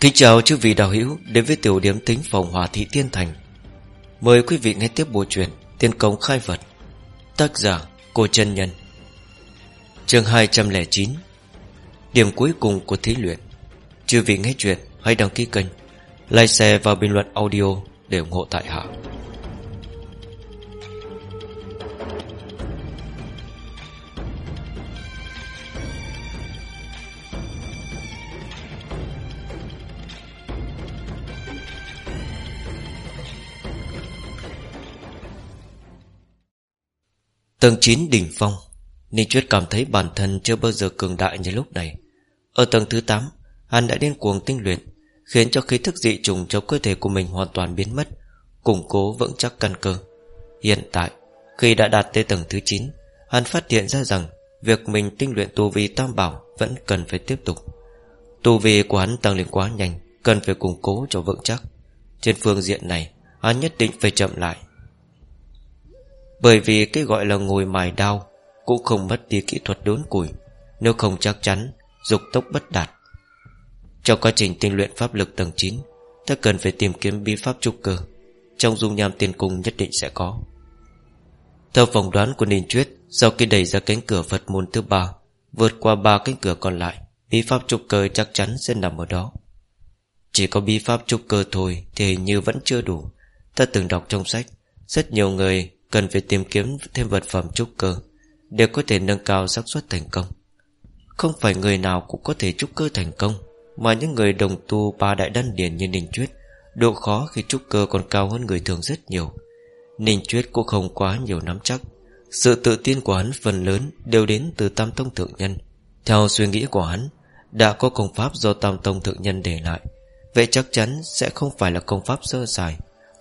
Kính chào chư vị đạo hữu đến với tiểu điểm tính phòng hòa thị tiên thành. Mời quý vị nghe tiếp bộ truyện Tiên công khai vật Tác giả Cô chân Nhân. Chương 209 Điểm cuối cùng của thí luyện. Chư vị nghe chuyện, hãy đăng ký kênh, Like share và bình luận audio để ủng hộ tại hạ. Tầng 9 đỉnh phong. Ninh Chuyết cảm thấy bản thân chưa bao giờ cường đại như lúc này. Ở tầng thứ 8 Hắn đã điên cuồng tinh luyện, Khiến cho khí thức dị trùng trong cơ thể của mình hoàn toàn biến mất, Củng cố vững chắc căn cơ. Hiện tại, Khi đã đạt tới tầng thứ 9 Hắn phát hiện ra rằng Việc mình tinh luyện tu vi tam bảo Vẫn cần phải tiếp tục. Tu vi của hắn tăng lên quá nhanh, Cần phải củng cố cho vững chắc. Trên phương diện này, Hắn nhất định phải chậm lại bởi vì cái gọi là ngồi mài đao Cũng không mất đi kỹ thuật đốn củi, Nếu không chắc chắn Dục tốc bất đạt. Trong quá trình tinh luyện pháp lực tầng 9 Ta cần phải tìm kiếm bí pháp trúc cơ. Trong dung nham tiền cung nhất định sẽ có. Theo phỏng đoán của Ninh Chuyết Sau khi đẩy ra cánh cửa Phật môn thứ ba, Vượt qua ba cánh cửa còn lại, Bí pháp trúc cơ chắc chắn sẽ nằm ở đó. Chỉ có bí pháp trúc cơ thôi Thì hình như vẫn chưa đủ. Ta từng đọc trong sách, Rất nhiều người Cần phải tìm kiếm thêm vật phẩm trúc cơ Để có thể nâng cao xác suất thành công. Không phải người nào cũng có thể trúc cơ thành công, Mà những người đồng tu ba đại đan điển như Ninh Chuyết Độ khó khi trúc cơ còn cao hơn người thường rất nhiều. Ninh Chuyết cũng không quá nhiều nắm chắc, Sự tự tin của hắn phần lớn Đều đến từ Tam Tông Thượng Nhân. Theo suy nghĩ của hắn, Đã có công pháp do Tam Tông Thượng Nhân để lại, Vậy chắc chắn sẽ không phải là công pháp sơ sài,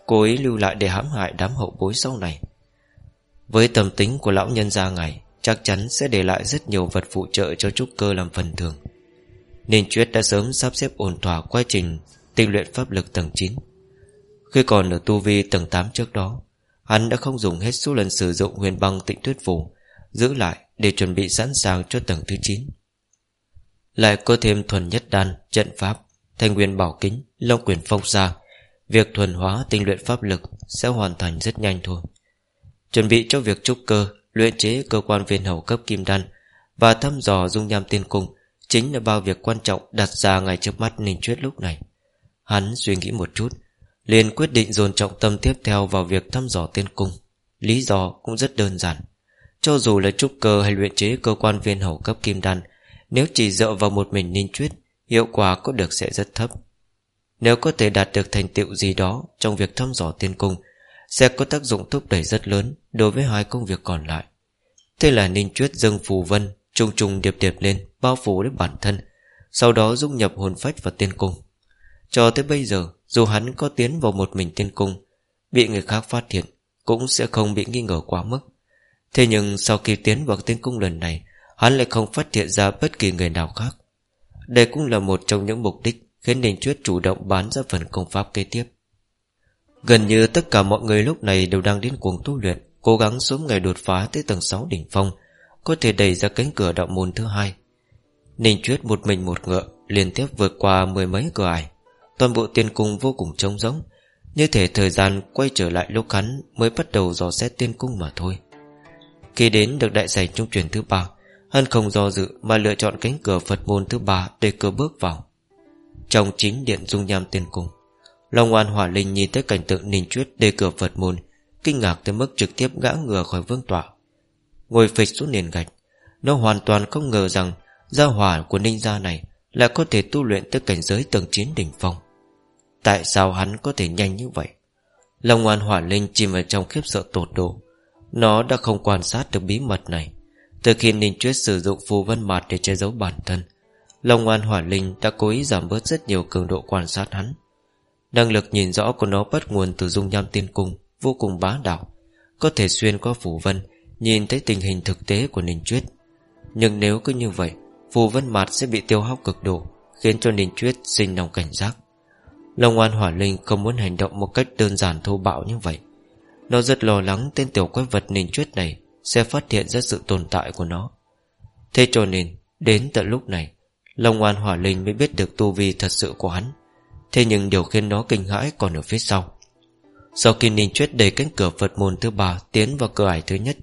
Cố ý lưu lại để hãm hại đám hậu bối sau này với tâm tính của lão nhân gia ngài Chắc chắn sẽ để lại rất nhiều vật phụ trợ cho trúc cơ làm phần thường. Nên Chuyết đã sớm sắp xếp ổn thỏa quá trình tinh luyện pháp lực tầng 9 Khi còn ở tu vi tầng 8 trước đó Hắn đã không dùng hết số lần sử dụng huyền băng tịnh tuyết phủ Giữ lại để chuẩn bị sẵn sàng cho tầng thứ 9 Lại có thêm thuần nhất đan, trận pháp Thanh nguyên bảo kính, long quyền phong xa Việc thuần hóa tinh luyện pháp lực Sẽ hoàn thành rất nhanh thôi. Chuẩn bị cho việc trúc cơ, Luyện chế cơ quan viên hầu cấp kim đan Và thăm dò dung nham tiên cung Chính là bao việc quan trọng đặt ra ngay trước mắt Ninh Chuyết lúc này. Hắn suy nghĩ một chút, liền quyết định dồn trọng tâm tiếp theo vào việc thăm dò tiên cung. Lý do cũng rất đơn giản. Cho dù là trúc cơ hay luyện chế cơ quan viên hầu cấp kim đan, Nếu chỉ dựa vào một mình Ninh Chuyết, Hiệu quả có được sẽ rất thấp. Nếu có thể đạt được thành tựu gì đó Trong việc thăm dò tiên cung sẽ có tác dụng thúc đẩy rất lớn đối với hai công việc còn lại. Thế là Ninh Chuyết dâng phù vân, trùng trùng điệp điệp lên, bao phủ đến bản thân, sau đó dung nhập hồn phách vào tiên cung. Cho tới bây giờ, dù hắn có tiến vào một mình tiên cung, bị người khác phát hiện, cũng sẽ không bị nghi ngờ quá mức. Thế nhưng sau khi tiến vào tiên cung lần này, hắn lại không phát hiện ra bất kỳ người nào khác. Đây cũng là một trong những mục đích khiến Ninh Chuyết chủ động bán ra phần công pháp kế tiếp. Gần như tất cả mọi người lúc này đều đang đến cuồng tu luyện, Cố gắng sớm ngày đột phá tới tầng 6 đỉnh phong, Có thể đẩy ra cánh cửa đạo môn thứ hai. Ninh Chuyết một mình một ngựa, Liên tiếp vượt qua mười mấy cửa ải. Toàn bộ tiên cung vô cùng trống rỗng, Như thể thời gian quay trở lại lúc hắn Mới bắt đầu dò xét tiên cung mà thôi. Khi đến được đại sảnh trung truyền thứ ba, Hắn không do dự mà lựa chọn cánh cửa Phật môn thứ ba để cửa bước vào. Trong chính điện dung nham tiên cung Long An Hỏa Linh nhìn thấy cảnh tượng Ninh Chuyết đề cửa Phật môn, Kinh ngạc tới mức trực tiếp gã ngừa khỏi vương tọa. Ngồi phịch xuống nền gạch, Nó hoàn toàn không ngờ rằng Gia hỏa của Ninh gia này Lại có thể tu luyện tới cảnh giới tầng chiến đỉnh phong. Tại sao hắn có thể nhanh như vậy? Long An Hỏa Linh chìm ở trong khiếp sợ tột độ. Nó đã không quan sát được bí mật này. Từ khi Ninh Chuyết sử dụng phù vân mạt để che giấu bản thân, Long An Hỏa Linh đã cố ý giảm bớt rất nhiều cường độ quan sát hắn. Năng lực nhìn rõ của nó bắt nguồn từ dung nham tiên cung, Vô cùng bá đạo. Có thể xuyên qua phủ vân, Nhìn thấy tình hình thực tế của Ninh Chuyết Nhưng nếu cứ như vậy, Phù vân mạt sẽ bị tiêu hao cực độ, Khiến cho Ninh Chuyết sinh lòng cảnh giác. Long An Hỏa Linh không muốn hành động Một cách đơn giản thô bạo như vậy. Nó rất lo lắng tên tiểu quái vật Ninh Chuyết này Sẽ phát hiện ra sự tồn tại của nó. Thế cho nên, Đến tận lúc này, Long An Hỏa Linh mới biết được tu vi thật sự của hắn. Thế nhưng điều khiến nó kinh hãi còn ở phía sau. Sau khi Ninh Chuyết đẩy cánh cửa Phật môn thứ ba Tiến vào cửa ải thứ nhất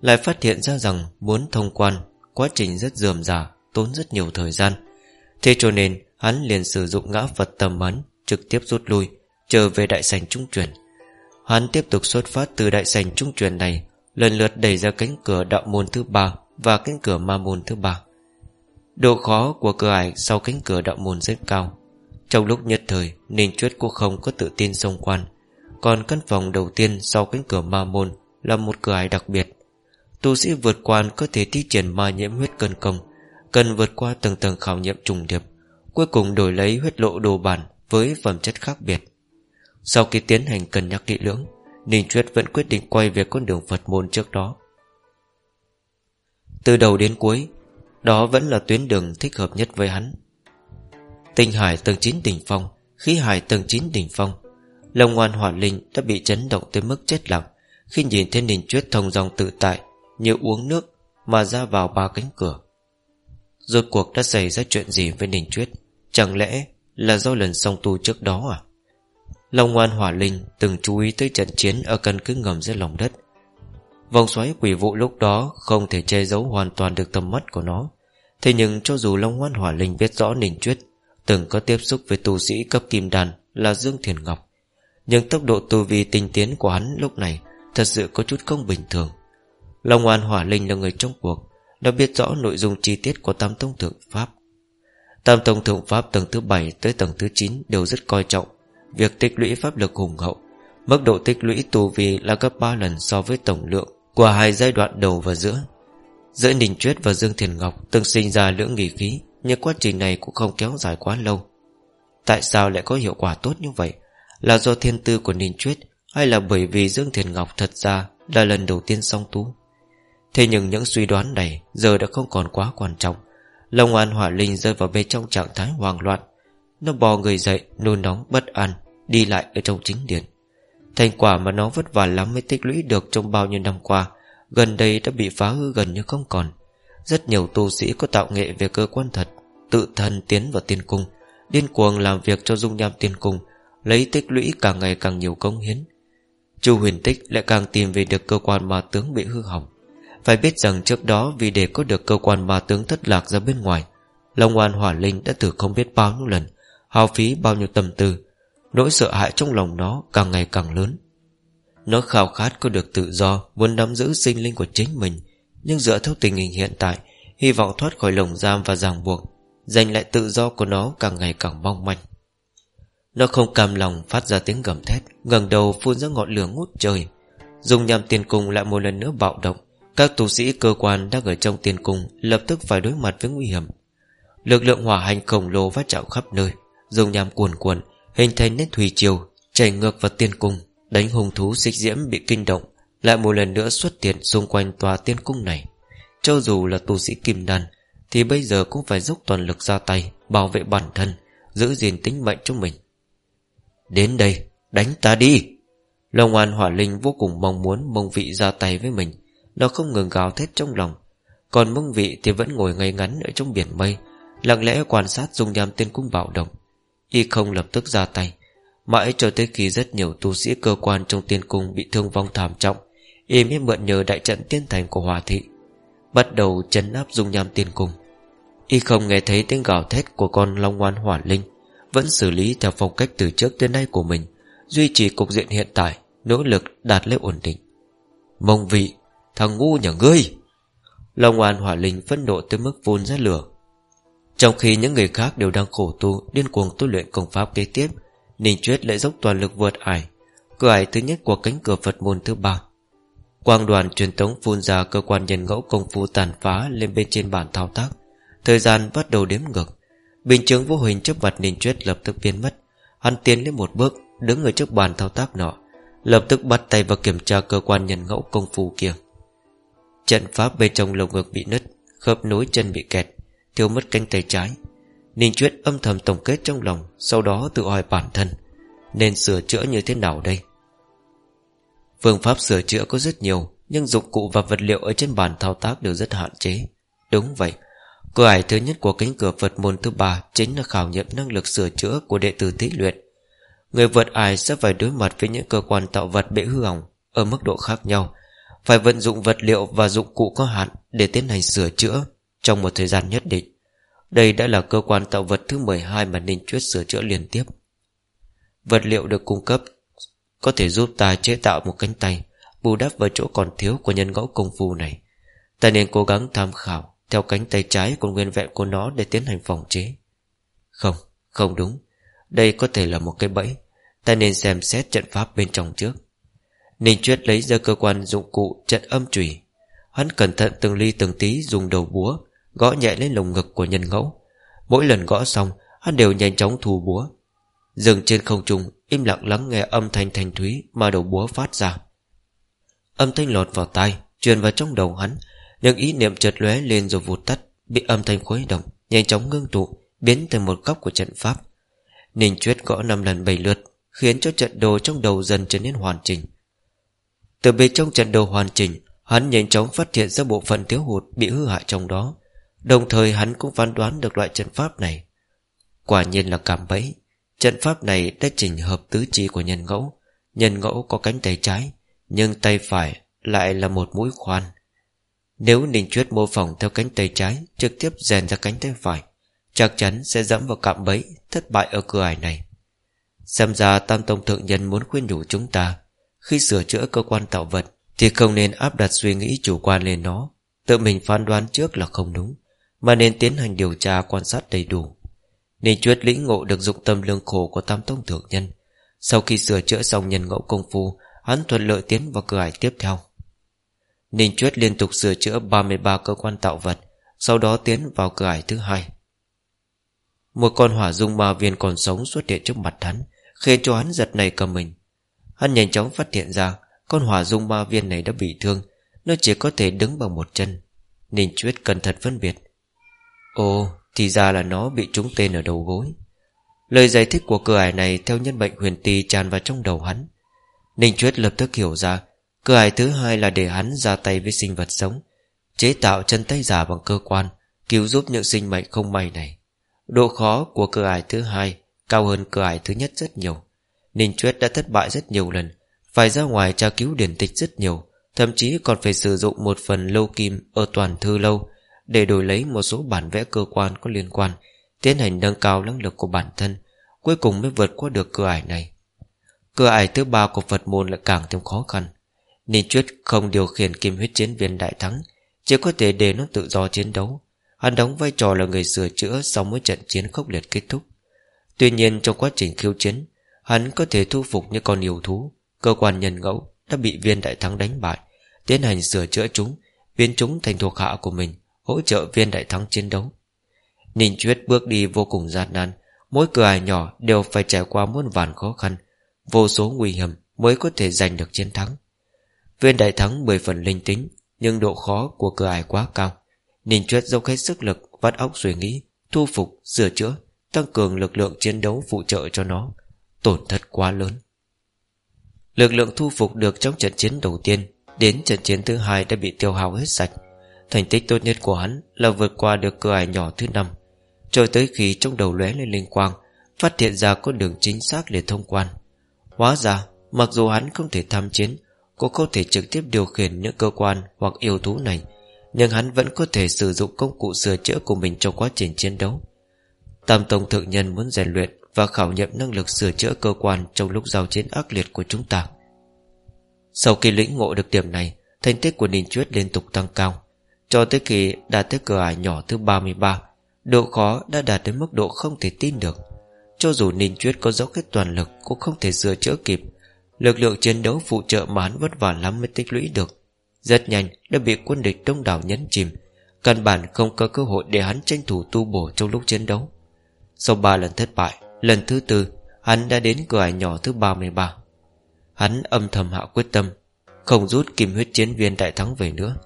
Lại phát hiện ra rằng muốn thông quan Quá trình rất dườm dà, Tốn rất nhiều thời gian. Thế cho nên hắn liền sử dụng ngã Phật tầm ấn Trực tiếp rút lui Trở về đại sảnh trung truyền. Hắn tiếp tục xuất phát từ đại sảnh trung truyền này Lần lượt đẩy ra cánh cửa đạo môn thứ ba Và cánh cửa ma môn thứ ba. Độ khó của cửa ải sau cánh cửa đạo môn rất cao. Trong lúc nhất thời, Ninh Chuyết cũng không có tự tin xông quan. Còn căn phòng đầu tiên sau cánh cửa ma môn Là một cửa ải đặc biệt. Tu sĩ vượt quan có thể thi triển ma nhiễm huyết cân công, Cần vượt qua tầng tầng khảo nghiệm trùng điệp, Cuối cùng đổi lấy huyết lộ đồ bản Với phẩm chất khác biệt. Sau khi tiến hành cân nhắc kỹ lưỡng, Ninh Chuyết vẫn quyết định quay về con đường Phật môn trước đó. Từ đầu đến cuối, Đó vẫn là tuyến đường thích hợp nhất với hắn. Tinh hải tầng 9 đỉnh phong, Khí hải tầng 9 đỉnh phong. Lông ngoan hỏa linh đã bị chấn động tới mức chết lặng. Khi nhìn thấy Ninh Chuyết thông dòng tự tại, Như uống nước Mà ra vào ba cánh cửa. Rốt cuộc đã xảy ra chuyện gì với Ninh Chuyết Chẳng lẽ là do lần song tu trước đó à? Long ngoan hỏa linh từng chú ý tới trận chiến Ở căn cứ ngầm dưới lòng đất. Vòng xoáy quỷ vụ lúc đó Không thể che giấu hoàn toàn được tầm mắt của nó. Thế nhưng cho dù Long ngoan hỏa linh biết rõ Ninh Chuyết Từng có tiếp xúc với tu sĩ cấp kim đan Là Dương Thiền Ngọc. Nhưng tốc độ tu vi tinh tiến của hắn lúc này Thật sự có chút không bình thường. Long an hỏa linh là người trong cuộc, Đã biết rõ nội dung chi tiết của Tam Tông Thượng Pháp. Tam Tông Thượng Pháp tầng thứ 7 tới tầng thứ 9 Đều rất coi trọng Việc tích lũy pháp lực hùng hậu. Mức độ tích lũy tu vi là gấp 3 lần so với tổng lượng Của hai giai đoạn đầu và giữa. Giữa Ninh Chuyết và Dương Thiền Ngọc Từng sinh ra lưỡng nghỉ khí nhưng quá trình này cũng không kéo dài quá lâu. Tại sao lại có hiệu quả tốt như vậy? Là do thiên tư của Ninh Chuyết Hay là bởi vì Dương Thiền Ngọc thật ra Là lần đầu tiên song tú. Thế nhưng những suy đoán này Giờ đã không còn quá quan trọng. Long an hỏa linh rơi vào bên trong trạng thái hoang loạn. Nó bò người dậy, Nôn nóng, bất an, Đi lại ở trong chính điện. Thành quả mà nó vất vả lắm mới tích lũy được Trong bao nhiêu năm qua, Gần đây đã bị phá hư gần như không còn. Rất nhiều tu sĩ có tạo nghệ về cơ quan thật, Tự thân tiến vào tiên cung, Điên cuồng làm việc cho dung nham tiên cung, Lấy tích lũy càng ngày càng nhiều công hiến. Chu huyền tích lại càng tìm về được cơ quan ma tướng bị hư hỏng. Phải biết rằng trước đó Vì để có được cơ quan ma tướng thất lạc ra bên ngoài, Long oan Hỏa Linh đã thử không biết bao nhiêu lần, Hao phí bao nhiêu tâm tư, Nỗi sợ hãi trong lòng nó càng ngày càng lớn. Nó khao khát có được tự do, Muốn nắm giữ sinh linh của chính mình nhưng dựa theo tình hình hiện tại, Hy vọng thoát khỏi lồng giam và ràng buộc, Giành lại tự do của nó càng ngày càng mong manh. Nó không cam lòng phát ra tiếng gầm thét, ngẩng đầu phun ra ngọn lửa ngút trời. Dùng nhằm tiền cung lại một lần nữa bạo động. Các tu sĩ cơ quan đang ở trong tiền cung Lập tức phải đối mặt với nguy hiểm. Lực lượng hỏa hành khổng lồ phát chảo khắp nơi Dùng nhằm cuồn cuộn, Hình thành nét thủy triều, Chảy ngược vào tiên cung, Đánh hung thú xích diễm bị kinh động. Lại một lần nữa xuất hiện xung quanh tòa tiên cung này. Cho dù là tu sĩ kim đan, Thì bây giờ cũng phải dốc toàn lực ra tay, Bảo vệ bản thân, Giữ gìn tính mệnh cho mình. Đến đây, Đánh ta đi. Long an hỏa linh vô cùng mong muốn mông vị ra tay với mình. Nó không ngừng gào thét trong lòng. Còn mông vị thì vẫn ngồi ngay ngắn Ở trong biển mây, Lặng lẽ quan sát dung nham tiên cung bạo động. Y không lập tức ra tay. Mãi cho tới khi rất nhiều tu sĩ cơ quan Trong tiên cung bị thương vong thảm trọng Y mới mượn nhờ đại trận tiên thành của hòa thị, Bắt đầu chấn áp dung nham tiên cung. Y không nghe thấy tiếng gào thét Của con long ngoan hỏa linh, Vẫn xử lý theo phong cách từ trước đến nay của mình, Duy trì cục diện hiện tại, Nỗ lực đạt lên ổn định. Mông vị, Thằng ngu nhà ngươi! Long ngoan hỏa linh phẫn nộ tới mức phun ra lửa. Trong khi những người khác đều đang khổ tu, Điên cuồng tu luyện công pháp kế tiếp, Ninh Chuyết lại dốc toàn lực vượt ải. Cửa ải thứ nhất của cánh cửa Phật môn thứ ba Quang đoàn truyền thống phun ra cơ quan nhân ngẫu công phu tàn phá lên bên trên bản thao tác. Thời gian bắt đầu đếm ngược. Bình chứng vô hình trước mặt Ninh Chuyết lập tức biến mất. Hắn tiến lên một bước, Đứng ở trước bàn thao tác nọ, Lập tức bắt tay vào kiểm tra cơ quan nhân ngẫu công phu kia. Trận pháp bên trong lồng ngực bị nứt, Khớp nối chân bị kẹt, Thiếu mất cánh tay trái. Ninh Chuyết âm thầm tổng kết trong lòng, Sau đó tự hỏi bản thân, Nên sửa chữa như thế nào đây? Phương pháp sửa chữa có rất nhiều, Nhưng dụng cụ và vật liệu Ở trên bàn thao tác đều rất hạn chế. Đúng vậy. Cửa ải thứ nhất của cánh cửa Phật môn thứ ba Chính là khảo nghiệm năng lực sửa chữa của đệ tử thí luyện. Người vượt ải sẽ phải đối mặt với những cơ quan tạo vật bị hư hỏng Ở mức độ khác nhau, Phải vận dụng vật liệu và dụng cụ có hạn Để tiến hành sửa chữa Trong một thời gian nhất định. Đây đã là cơ quan tạo vật thứ 12 Mà Ninh Chuyết sửa chữa liên tiếp. Vật liệu được cung cấp có thể giúp ta chế tạo một cánh tay Bù đắp vào chỗ còn thiếu của nhân ngẫu công phu này. Ta nên cố gắng tham khảo Theo cánh tay trái còn nguyên vẹn của nó Để tiến hành phòng chế. Không, không đúng. Đây có thể là một cái bẫy. Ta nên xem xét trận pháp bên trong trước. Ninh Chuyết lấy ra cơ quan dụng cụ trận âm trùy. Hắn cẩn thận từng ly từng tí dùng đầu búa Gõ nhẹ lên lồng ngực của nhân ngẫu. Mỗi lần gõ xong Hắn đều nhanh chóng thu búa. Dừng trên không trung, Im lặng lắng nghe âm thanh thanh thúy Mà đầu búa phát ra. Âm thanh lọt vào tai, Truyền vào trong đầu hắn. Những ý niệm chợt lóe lên rồi vụt tắt, Bị âm thanh khuấy động, Nhanh chóng ngưng tụ, Biến thành một góc của trận pháp. Ninh Chuyết gõ năm lần bảy lượt, Khiến cho trận đồ trong đầu dần trở nên hoàn chỉnh. Từ bên trong trận đồ hoàn chỉnh, Hắn nhanh chóng phát hiện ra bộ phận thiếu hụt Bị hư hại trong đó. Đồng thời hắn cũng phán đoán được loại trận pháp này. Quả nhiên là cảm bẫy. Trận pháp này đã chỉnh hợp tứ chi của nhân ngẫu. Nhân ngẫu có cánh tay trái, Nhưng tay phải lại là một mũi khoan. Nếu Ninh Chuyết mô phỏng theo cánh tay trái, Trực tiếp rèn ra cánh tay phải, Chắc chắn sẽ dẫm vào cạm bẫy Thất bại ở cửa ải này. Xem ra Tam Tông Thượng Nhân muốn khuyên nhủ chúng ta, Khi sửa chữa cơ quan tạo vật Thì không nên áp đặt suy nghĩ chủ quan lên nó. Tự mình phán đoán trước là không đúng, Mà nên tiến hành điều tra quan sát đầy đủ. Ninh Chuyết lĩnh ngộ được dụng tâm lương khổ của Tam Tông Thượng Nhân. Sau khi sửa chữa xong nhân ngẫu công phu, Hắn thuận lợi tiến vào cửa ải tiếp theo. Ninh Chuyết liên tục sửa chữa 33 cơ quan tạo vật, Sau đó tiến vào cửa ải thứ hai. Một con hỏa dung ma viên còn sống xuất hiện trước mặt hắn, Khiến cho hắn giật này cầm mình. Hắn nhanh chóng phát hiện ra, Con hỏa dung ma viên này đã bị thương, Nó chỉ có thể đứng bằng một chân. Ninh Chuyết cẩn thận phân biệt. Ồ thì ra là nó bị trúng tên ở đầu gối. Lời giải thích của cửa ải này Theo nhân bệnh huyền tì tràn vào trong đầu hắn. Ninh Chuyết lập tức hiểu ra Cửa ải thứ hai là để hắn ra tay với sinh vật sống, Chế tạo chân tay giả bằng cơ quan, Cứu giúp những sinh mệnh không may này. Độ khó của cửa ải thứ hai Cao hơn cửa ải thứ nhất rất nhiều. Ninh Chuyết đã thất bại rất nhiều lần, Phải ra ngoài tra cứu điển tịch rất nhiều, Thậm chí còn phải sử dụng một phần lâu kim Ở toàn thư lâu để đổi lấy một số bản vẽ cơ quan có liên quan, Tiến hành nâng cao năng lực của bản thân, Cuối cùng mới vượt qua được cửa ải này. Cửa ải thứ ba của Phật môn lại càng thêm khó khăn. Ninh Chuyết không điều khiển kim huyết chiến viên đại thắng, Chỉ có thể để nó tự do chiến đấu. Hắn đóng vai trò là người sửa chữa Sau mỗi trận chiến khốc liệt kết thúc. Tuy nhiên trong quá trình khiêu chiến, Hắn có thể thu phục những con yêu thú. Cơ quan nhân ngẫu đã bị viên đại thắng đánh bại, Tiến hành sửa chữa chúng, Biến chúng thành thuộc hạ của mình. Hỗ trợ viên đại thắng chiến đấu. Ninh Chuyết bước đi vô cùng gian nan Mỗi cửa ải nhỏ đều phải trải qua muôn vàn khó khăn Vô số nguy hiểm mới có thể giành được chiến thắng. Viên đại thắng 10 phần linh tính Nhưng độ khó của cửa ải quá cao. Ninh Chuyết dốc hết sức lực Vắt óc suy nghĩ Thu phục, sửa chữa Tăng cường lực lượng chiến đấu phụ trợ cho nó. Tổn thất quá lớn. Lực lượng thu phục được trong trận chiến đầu tiên Đến trận chiến thứ hai đã bị tiêu hao hết sạch. Thành tích tốt nhất của hắn Là vượt qua được cửa ải nhỏ thứ năm, Cho tới khi trong đầu lóe lên linh quang, Phát hiện ra con đường chính xác để thông quan. Hóa ra, Mặc dù hắn không thể tham chiến, Cũng không thể trực tiếp điều khiển những cơ quan Hoặc yêu thú này, Nhưng hắn vẫn có thể sử dụng công cụ sửa chữa của mình Trong quá trình chiến đấu. Tam Tông Thượng Nhân muốn rèn luyện Và khảo nghiệm năng lực sửa chữa cơ quan Trong lúc giao chiến ác liệt của chúng ta. Sau khi lĩnh ngộ được điểm này, Thành tích của Ninh Chuyết liên tục tăng cao. Cho tới khi đạt tới cửa ải nhỏ thứ 33 Độ khó đã đạt đến mức độ không thể tin được. Cho dù Ninh Chuyết có dốc hết toàn lực, Cũng không thể sửa chữa kịp. Lực lượng chiến đấu phụ trợ mà hắn vất vả lắm mới tích lũy được. Rất nhanh, đã bị quân địch đông đảo nhấn chìm. Căn bản không có cơ hội để hắn tranh thủ tu bổ trong lúc chiến đấu. Sau ba lần thất bại, Lần thứ tư, Hắn đã đến cửa ải nhỏ thứ 33 Hắn âm thầm hạ quyết tâm, Không rút kim huyết chiến viên đại thắng về nữa.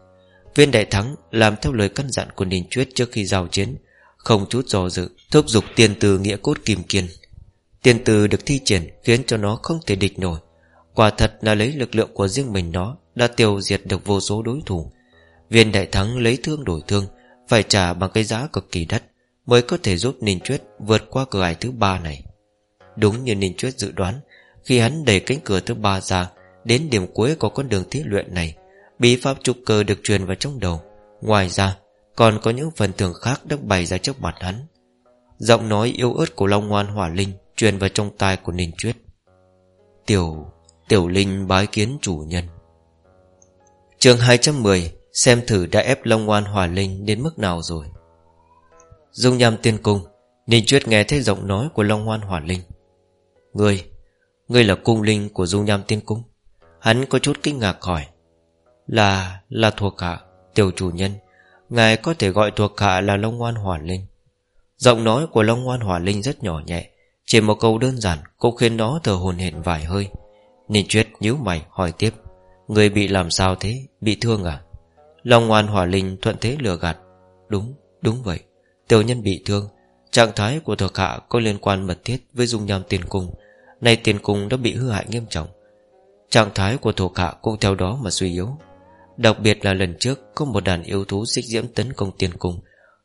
Viên đại thắng làm theo lời căn dặn của Ninh Chuyết trước khi giao chiến, Không chút do dự, Thúc giục tiền từ nghĩa cốt kim kiên. Tiền từ được thi triển Khiến cho nó không thể địch nổi. Quả thật là lấy lực lượng của riêng mình nó Đã tiêu diệt được vô số đối thủ. Viên đại thắng lấy thương đổi thương, Phải trả bằng cái giá cực kỳ đắt Mới có thể giúp Ninh Chuyết vượt qua cửa ải thứ ba này. Đúng như Ninh Chuyết dự đoán, Khi hắn đẩy cánh cửa thứ ba ra, Đến điểm cuối của con đường thí luyện này Bí pháp trúc cơ được truyền vào trong đầu. Ngoài ra, Còn có những phần thưởng khác được bày ra trước mặt hắn. Giọng nói yêu ớt của Long Ngoan Hỏa Linh Truyền vào trong tai của Ninh Chuyết Tiểu Tiểu Linh bái kiến chủ nhân. Chương 210 Xem thử đã ép Long Ngoan Hỏa Linh đến mức nào rồi. Dung nham tiên cung, Ninh Chuyết nghe thấy giọng nói của Long Ngoan Hỏa Linh. Ngươi Ngươi là cung linh của Dung nham tiên cung. Hắn có chút kinh ngạc hỏi. Là, là thuộc hạ Tiểu chủ nhân. Ngài có thể gọi thuộc hạ là Long Ngoan Hỏa Linh. Giọng nói của Long Ngoan Hỏa Linh rất nhỏ nhẹ Chỉ một câu đơn giản Cũng khiến nó thở hồn hển vài hơi. Ninh Chuyết nhíu mày hỏi tiếp Người bị làm sao thế? Bị thương à? Long Ngoan Hỏa Linh thuận thế lừa gạt Đúng, đúng vậy. Tiểu nhân bị thương. Trạng thái của thuộc hạ có liên quan mật thiết với dung nham tiền cung. Nay tiền cung đã bị hư hại nghiêm trọng. Trạng thái của thuộc hạ cũng theo đó mà suy yếu. Đặc biệt là lần trước Có một đàn yêu thú xích diễm tấn công tiền cung,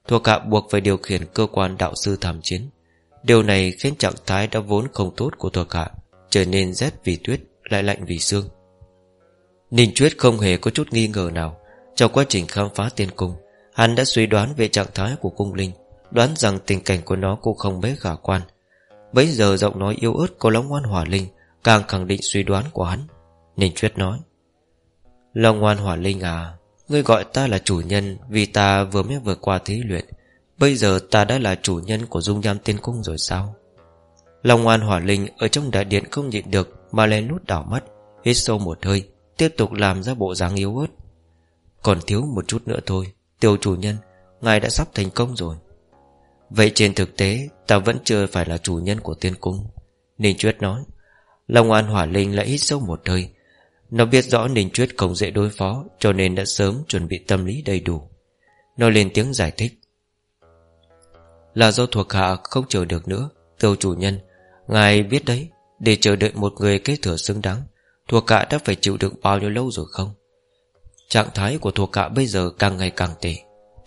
Thuộc hạ buộc phải điều khiển cơ quan đạo sư tham chiến. Điều này khiến trạng thái đã vốn không tốt của thuộc hạ, Trở nên rét vì tuyết, Lại lạnh vì xương. Ninh Chuyết không hề có chút nghi ngờ nào. Trong quá trình khám phá tiên cung, Hắn đã suy đoán về trạng thái của cung linh, Đoán rằng tình cảnh của nó cũng không mấy khả quan. Bấy giờ giọng nói yêu ớt của Long Ngoan Hỏa Linh Càng khẳng định suy đoán của hắn. Ninh Chuyết nói Long Ngoan Hỏa Linh à Ngươi gọi ta là chủ nhân Vì ta vừa mới vượt qua thí luyện. Bây giờ ta đã là chủ nhân của dung nham tiên cung rồi sao? Long Ngoan Hỏa Linh Ở trong đại điện không nhịn được Mà lên nút đảo mắt, Hít sâu một hơi, Tiếp tục làm ra bộ dáng yếu ớt. Còn thiếu một chút nữa thôi Tiểu chủ nhân, Ngài đã sắp thành công rồi. Vậy trên thực tế, Ta vẫn chưa phải là chủ nhân của tiên cung. Ninh Chuyết nói. Long An Hỏa Linh lại hít sâu một hơi nó biết rõ Ninh Chuyết không dễ đối phó, Cho nên đã sớm chuẩn bị tâm lý đầy đủ. Nó lên tiếng giải thích. Là do thuộc hạ không chờ được nữa Tiêu chủ nhân, Ngài biết đấy, Để chờ đợi một người kế thừa xứng đáng, Thuộc hạ đã phải chịu đựng bao nhiêu lâu rồi không? Trạng thái của thuộc hạ bây giờ càng ngày càng tệ.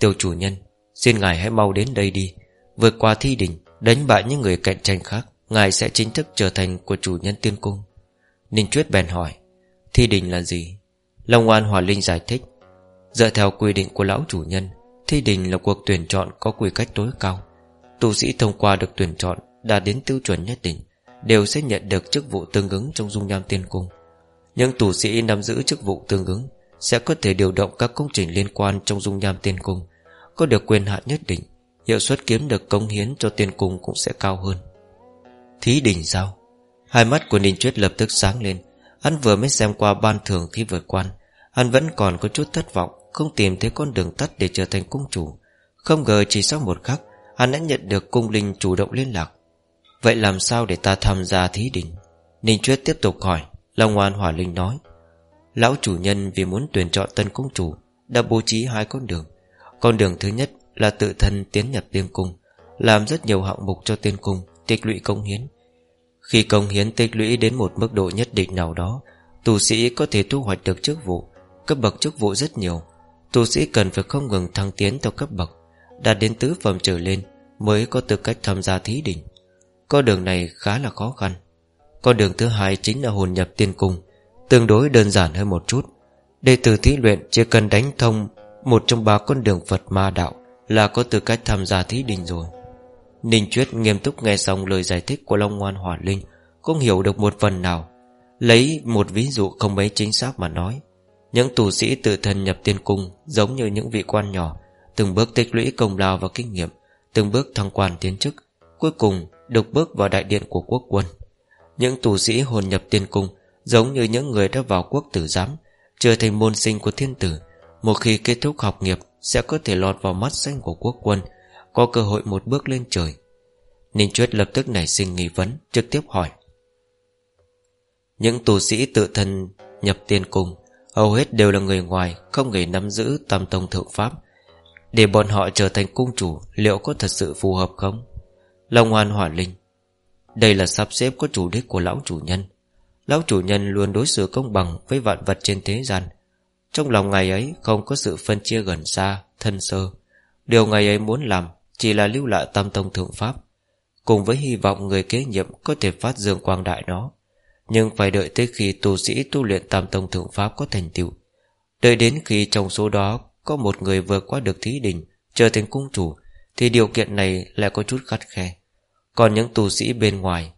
Tiêu chủ nhân, Xin ngài hãy mau đến đây đi. Vượt qua thi đình Đánh bại những người cạnh tranh khác, Ngài sẽ chính thức trở thành của chủ nhân tiên cung. Ninh Chuyết bèn hỏi. Thi đình là gì? Long An Hòa Linh giải thích. Dựa theo quy định của lão chủ nhân, Thi đình là cuộc tuyển chọn có quy cách tối cao. Tu sĩ thông qua được tuyển chọn Đã đến tiêu chuẩn nhất định, Đều sẽ nhận được chức vụ tương ứng trong dung nham tiên cung. Những tù sĩ nắm giữ chức vụ tương ứng Sẽ có thể điều động các công trình liên quan trong dung nham tiên cung, Có được quyền hạn nhất định, Hiệu suất kiếm được công hiến cho tiên cung cũng sẽ cao hơn. Thí đỉnh sao? Hai mắt của Ninh Chuyết lập tức sáng lên Hắn vừa mới xem qua ban thường khi vượt quan, Hắn vẫn còn có chút thất vọng, Không tìm thấy con đường tắt để trở thành cung chủ. Không ngờ chỉ sau một khắc, Hắn đã nhận được cung linh chủ động liên lạc. Vậy làm sao để ta tham gia thí đỉnh? Ninh Chuyết tiếp tục hỏi, Long Ngoan Hỏa Linh nói. Lão chủ nhân vì muốn tuyển chọn tân cung chủ, Đã bố trí hai con đường. Con đường thứ nhất là tự thân tiến nhập tiên cung, Làm rất nhiều hạng mục cho tiên cung, Tích lũy công hiến. Khi công hiến tích lũy đến một mức độ nhất định nào đó, Tu sĩ có thể thu hoạch được chức vụ, Cấp bậc chức vụ rất nhiều. Tu sĩ cần phải không ngừng thăng tiến theo cấp bậc, Đạt đến tứ phẩm trở lên Mới có tư cách tham gia thí đỉnh. Con đường này khá là khó khăn. Con đường thứ hai chính là hồn nhập tiên cung, Tương đối đơn giản hơn một chút. Đệ tử thí luyện chỉ cần đánh thông Một trong ba con đường Phật ma đạo Là có tư cách tham gia thí đình rồi. Ninh Chuyết nghiêm túc nghe xong lời giải thích của Long Ngoan Hỏa Linh, Cũng hiểu được một phần nào. Lấy một ví dụ không mấy chính xác mà nói, Những tù sĩ tự thân nhập tiên cung Giống như những vị quan nhỏ, Từng bước tích lũy công lao và kinh nghiệm, Từng bước thăng quan tiến chức, Cuối cùng được bước vào đại điện của quốc quân. Những tù sĩ hồn nhập tiên cung Giống như những người đã vào quốc tử giám, Trở thành môn sinh của thiên tử, Một khi kết thúc học nghiệp Sẽ có thể lọt vào mắt xanh của quốc quân có cơ hội một bước lên trời. Ninh Chuyết lập tức nảy sinh nghi vấn, Trực tiếp hỏi. Những tù sĩ tự thân nhập tiên cung, Hầu hết đều là người ngoài, Không hề nắm giữ tam tông thượng pháp. Để bọn họ trở thành cung chủ, Liệu có thật sự phù hợp không? Long Hoan Hỏa Linh, Đây là sắp xếp có chủ đích của lão chủ nhân. Lão chủ nhân luôn đối xử công bằng Với vạn vật trên thế gian. Trong lòng ngài ấy không có sự phân chia gần xa, Thân sơ. Điều ngày ấy muốn làm chỉ là lưu lại tam tông thượng pháp, Cùng với hy vọng người kế nhiệm Có thể phát dương quang đại nó. Nhưng phải đợi tới khi tu sĩ tu luyện tam tông thượng pháp có thành tựu. Đợi đến khi trong số đó Có một người vượt qua được thí đình Trở thành cung chủ, Thì điều kiện này lại có chút khắt khe. Còn những tu sĩ bên ngoài,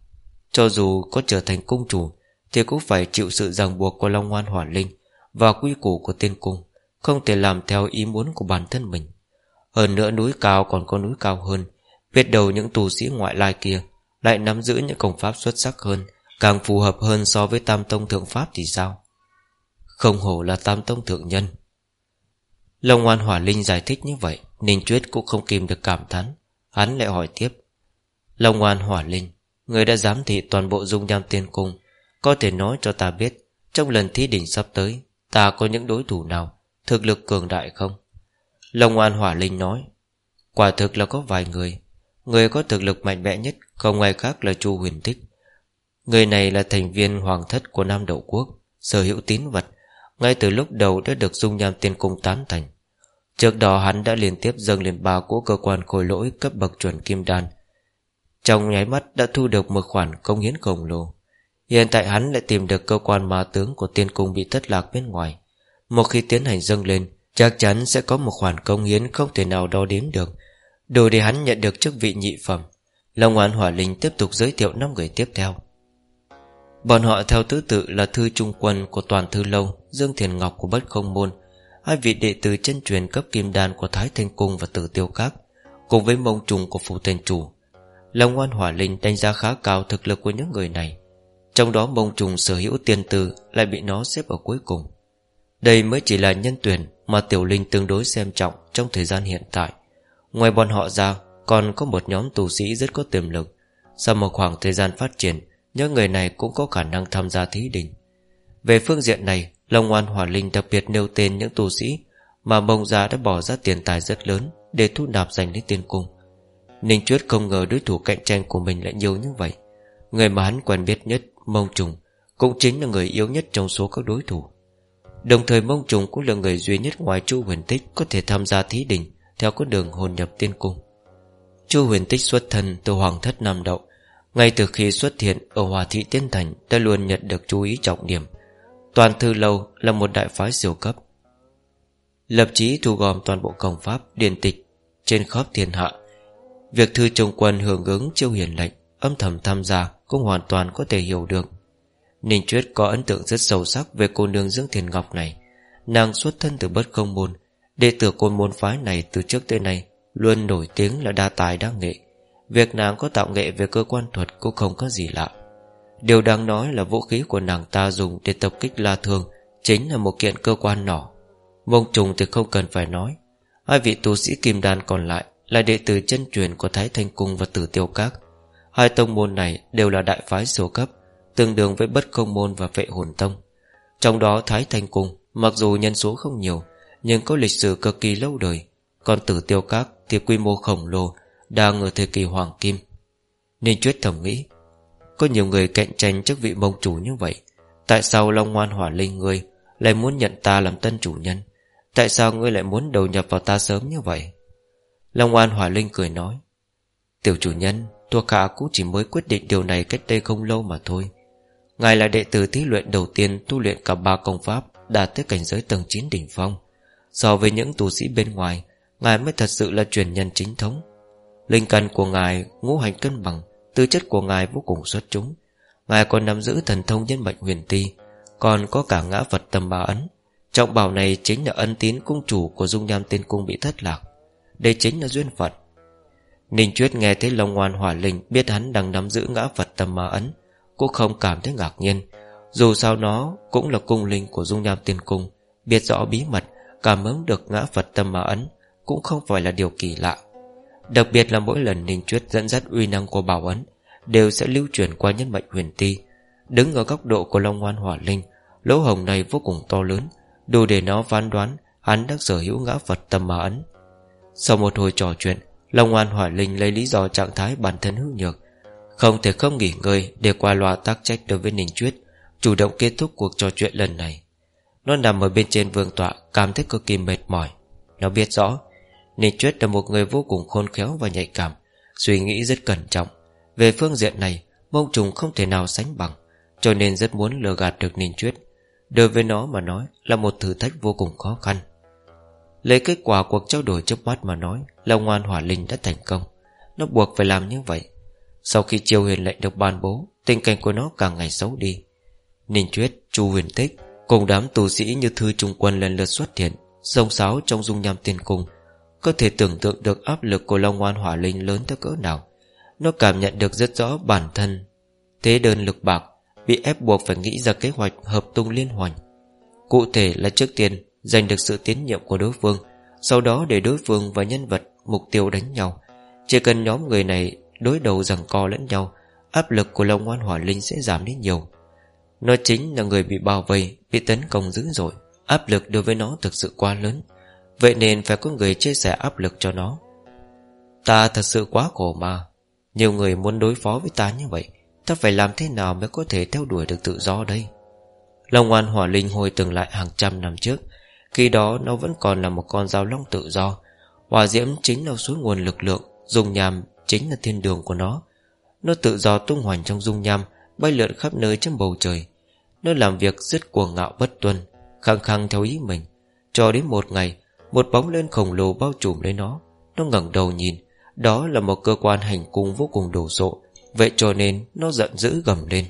Cho dù có trở thành cung chủ, Thì cũng phải chịu sự ràng buộc của Long Ngoan Hỏa Linh Và quy củ của tiên cung, Không thể làm theo ý muốn của bản thân mình. Hơn nữa núi cao còn có núi cao hơn. Biết đầu những tu sĩ ngoại lai kia Lại nắm giữ những công pháp xuất sắc hơn, Càng phù hợp hơn so với tam tông thượng pháp thì sao? Không hổ là tam tông thượng nhân. Long Ngoan Hỏa Linh giải thích như vậy, Ninh Chuyết cũng không kìm được cảm thán. Hắn lại hỏi tiếp. Long Ngoan Hỏa Linh, Người đã giám thị toàn bộ dung nham tiên cung, Có thể nói cho ta biết, Trong lần thí đỉnh sắp tới, Ta có những đối thủ nào, Thực lực cường đại không? Long An Hỏa Linh nói, Quả thực là có vài người. Người có thực lực mạnh mẽ nhất, Không ai khác là Chu Huyền Tích Người này là thành viên hoàng thất của Nam Đậu Quốc, Sở hữu tín vật, Ngay từ lúc đầu đã được dung nham tiên cung tán thành. Trước đó hắn đã liên tiếp dâng lên ba của cơ quan khối lỗi cấp bậc chuẩn kim đan. Trong nháy mắt đã thu được một khoản công hiến khổng lồ. Hiện tại hắn lại tìm được cơ quan ma tướng của tiên cung bị thất lạc bên ngoài. Một khi tiến hành dâng lên Chắc chắn sẽ có một khoản công hiến không thể nào đo đếm được. Đủ để hắn nhận được chức vị nhị phẩm. Long Oán Hỏa Linh tiếp tục giới thiệu năm người tiếp theo. Bọn họ theo thứ tự là Thư Trung Quân của Toàn Thư Lâu, Dương Thiền Ngọc của Bất Không Môn, Hai vị đệ tử chân truyền cấp kim đan của Thái Thanh Cung và Tử Tiêu Các, Cùng với mông trùng của Phủ Thành Chủ. Long Oan Hỏa Linh đánh giá khá cao thực lực của những người này. Trong đó mông trùng sở hữu tiền tử Lại bị nó xếp ở cuối cùng. Đây mới chỉ là nhân tuyển Mà Tiểu Linh tương đối xem trọng Trong thời gian hiện tại. Ngoài bọn họ ra, Còn có một nhóm tù sĩ rất có tiềm lực. Sau một khoảng thời gian phát triển, Những người này cũng có khả năng tham gia thí đình Về phương diện này, Long Oan Hỏa Linh đặc biệt nêu tên những tù sĩ Mà mông gia đã bỏ ra tiền tài rất lớn Để thu nạp dành đến tiên cung. Ninh Chuyết không ngờ đối thủ cạnh tranh của mình lại nhiều như vậy. Người mà hắn quen biết nhất, Mông Trùng, Cũng chính là người yếu nhất trong số các đối thủ. Đồng thời Mông Trùng cũng là người duy nhất ngoài Chu Huyền Tích Có thể tham gia thí đình Theo con đường hồn nhập tiên cung. Chu Huyền Tích xuất thân từ Hoàng thất Nam Đậu. Ngay từ khi xuất hiện ở Hòa Thị Tiên Thành Đã luôn nhận được chú ý trọng điểm. Toàn Thư Lâu là một đại phái siêu cấp. Lập chí thu gom toàn bộ công pháp Điển tịch trên khắp thiên hạ. Việc thư trông quân hưởng ứng chiêu hiền lệnh, Âm thầm tham gia Cũng hoàn toàn có thể hiểu được. Ninh Chuyết có ấn tượng rất sâu sắc Về cô nương dưỡng thiền ngọc này. Nàng xuất thân từ bất không môn, Đệ tử côn môn phái này từ trước tới nay Luôn nổi tiếng là đa tài đa nghệ. Việc nàng có tạo nghệ về cơ quan thuật Cũng không có gì lạ. Điều đáng nói là vũ khí của nàng ta dùng Để tập kích La thường Chính là một kiện cơ quan nỏ Mông trùng thì không cần phải nói. Hai vị tu sĩ kim đan còn lại Là đệ tử chân truyền của Thái Thanh Cung và Tử Tiêu Các. Hai tông môn này đều là đại phái siêu cấp. Tương đương với bất công môn và vệ hồn tông. Trong đó Thái Thanh Cung, Mặc dù nhân số không nhiều, Nhưng có lịch sử cực kỳ lâu đời, Còn Tử Tiêu Các thì quy mô khổng lồ, Đang ở thời kỳ Hoàng Kim. Nên Chuyết thầm nghĩ, có nhiều người cạnh tranh chức vị mông chủ như vậy, Tại sao Long Ngoan Hỏa Linh ngươi Lại muốn nhận ta làm tân chủ nhân? Tại sao ngươi lại muốn đầu nhập vào ta sớm như vậy? Long Ngoan Hỏa Linh cười nói, Tiểu chủ nhân, Thuộc hạ cũng chỉ mới quyết định điều này cách đây không lâu mà thôi. Ngài là đệ tử thí luyện đầu tiên Tu luyện cả ba công pháp Đạt tới cảnh giới tầng 9 đỉnh phong. So với những tu sĩ bên ngoài, Ngài mới thật sự là truyền nhân chính thống. Linh căn của ngài, ngũ hành cân bằng, Tư chất của ngài vô cùng xuất chúng. Ngài còn nắm giữ thần thông nhân mệnh huyền ti, Còn có cả ngã vật tâm ba ấn. Trọng bảo này chính là ân tín cung chủ Của dung nham tiên cung bị thất lạc. Đây chính là duyên phận. Ninh Chuyết nghe thấy Long Ngoan Hỏa Linh Biết hắn đang nắm giữ ngã vật tâm ma ấn cũng không cảm thấy ngạc nhiên. Dù sao nó cũng là cung linh của dung nham tiên cung, Biết rõ bí mật, Cảm ứng được ngã Phật tâm mà ấn Cũng không phải là điều kỳ lạ. Đặc biệt là mỗi lần Ninh Chuyết dẫn dắt uy năng của bảo ấn Đều sẽ lưu truyền qua nhân mệnh huyền ti. Đứng ở góc độ của Long Ngoan Hỏa Linh, Lỗ hồng này vô cùng to lớn, Đủ để nó phán đoán Hắn đang sở hữu ngã Phật tâm mà ấn. Sau một hồi trò chuyện, Long Ngoan Hỏa Linh lấy lý do trạng thái bản thân hữu nhược không thể không nghỉ ngơi Để qua loa tác trách đối với Ninh Chuyết, Chủ động kết thúc cuộc trò chuyện lần này. Nó nằm ở bên trên vương tọa, Cảm thấy cực kỳ mệt mỏi. Nó biết rõ, Ninh Chuyết là một người vô cùng khôn khéo và nhạy cảm, Suy nghĩ rất cẩn trọng. Về phương diện này, Mông trùng không thể nào sánh bằng, Cho nên rất muốn lừa gạt được Ninh Chuyết. Đối với nó mà nói Là một thử thách vô cùng khó khăn. Lấy kết quả cuộc trao đổi trước mắt mà nói Là ngoan hỏa linh đã thành công. Nó buộc phải làm như vậy sau khi chiêu huyền lệnh được ban bố Tình cảnh của nó càng ngày xấu đi. Ninh Chuyết, Chu huyền tích Cùng đám tù sĩ như thư trung quân lần lượt xuất hiện Rông sáo trong dung nham tiên cung. Có thể tưởng tượng được áp lực của Long Ngoan Hỏa Linh lớn tới cỡ nào. Nó cảm nhận được rất rõ bản thân Thế đơn lực bạc Bị ép buộc phải nghĩ ra kế hoạch hợp tung liên hoành. Cụ thể là trước tiên Giành được sự tín nhiệm của đối phương Sau đó để đối phương và nhân vật Mục tiêu đánh nhau. Chỉ cần nhóm người này đối đầu rằng co lẫn nhau, Áp lực của Long Ngoan Hỏa Linh sẽ giảm đi nhiều. Nó chính là người bị bao vây, Bị tấn công dữ dội. Áp lực đối với nó thực sự quá lớn. Vậy nên phải có người chia sẻ áp lực cho nó. Ta thật sự quá khổ mà. Nhiều người muốn đối phó với ta như vậy, Ta phải làm thế nào mới có thể theo đuổi được tự do đây? Long An Hỏa Linh hồi tưởng lại hàng trăm năm trước, Khi đó nó vẫn còn là một con dao long tự do. Hỏa diễm chính là suối nguồn lực lượng Dùng nhàm chính là thiên đường của nó. Nó tự do tung hoành trong dung nham, Bay lượn khắp nơi trên bầu trời. Nó làm việc rất cuồng ngạo bất tuân, Khăng khăng theo ý mình. Cho đến một ngày, Một bóng lên khổng lồ bao trùm lấy nó. Nó ngẩng đầu nhìn, Đó là một cơ quan hành cung vô cùng đồ sộ. Vậy cho nên nó giận dữ gầm lên.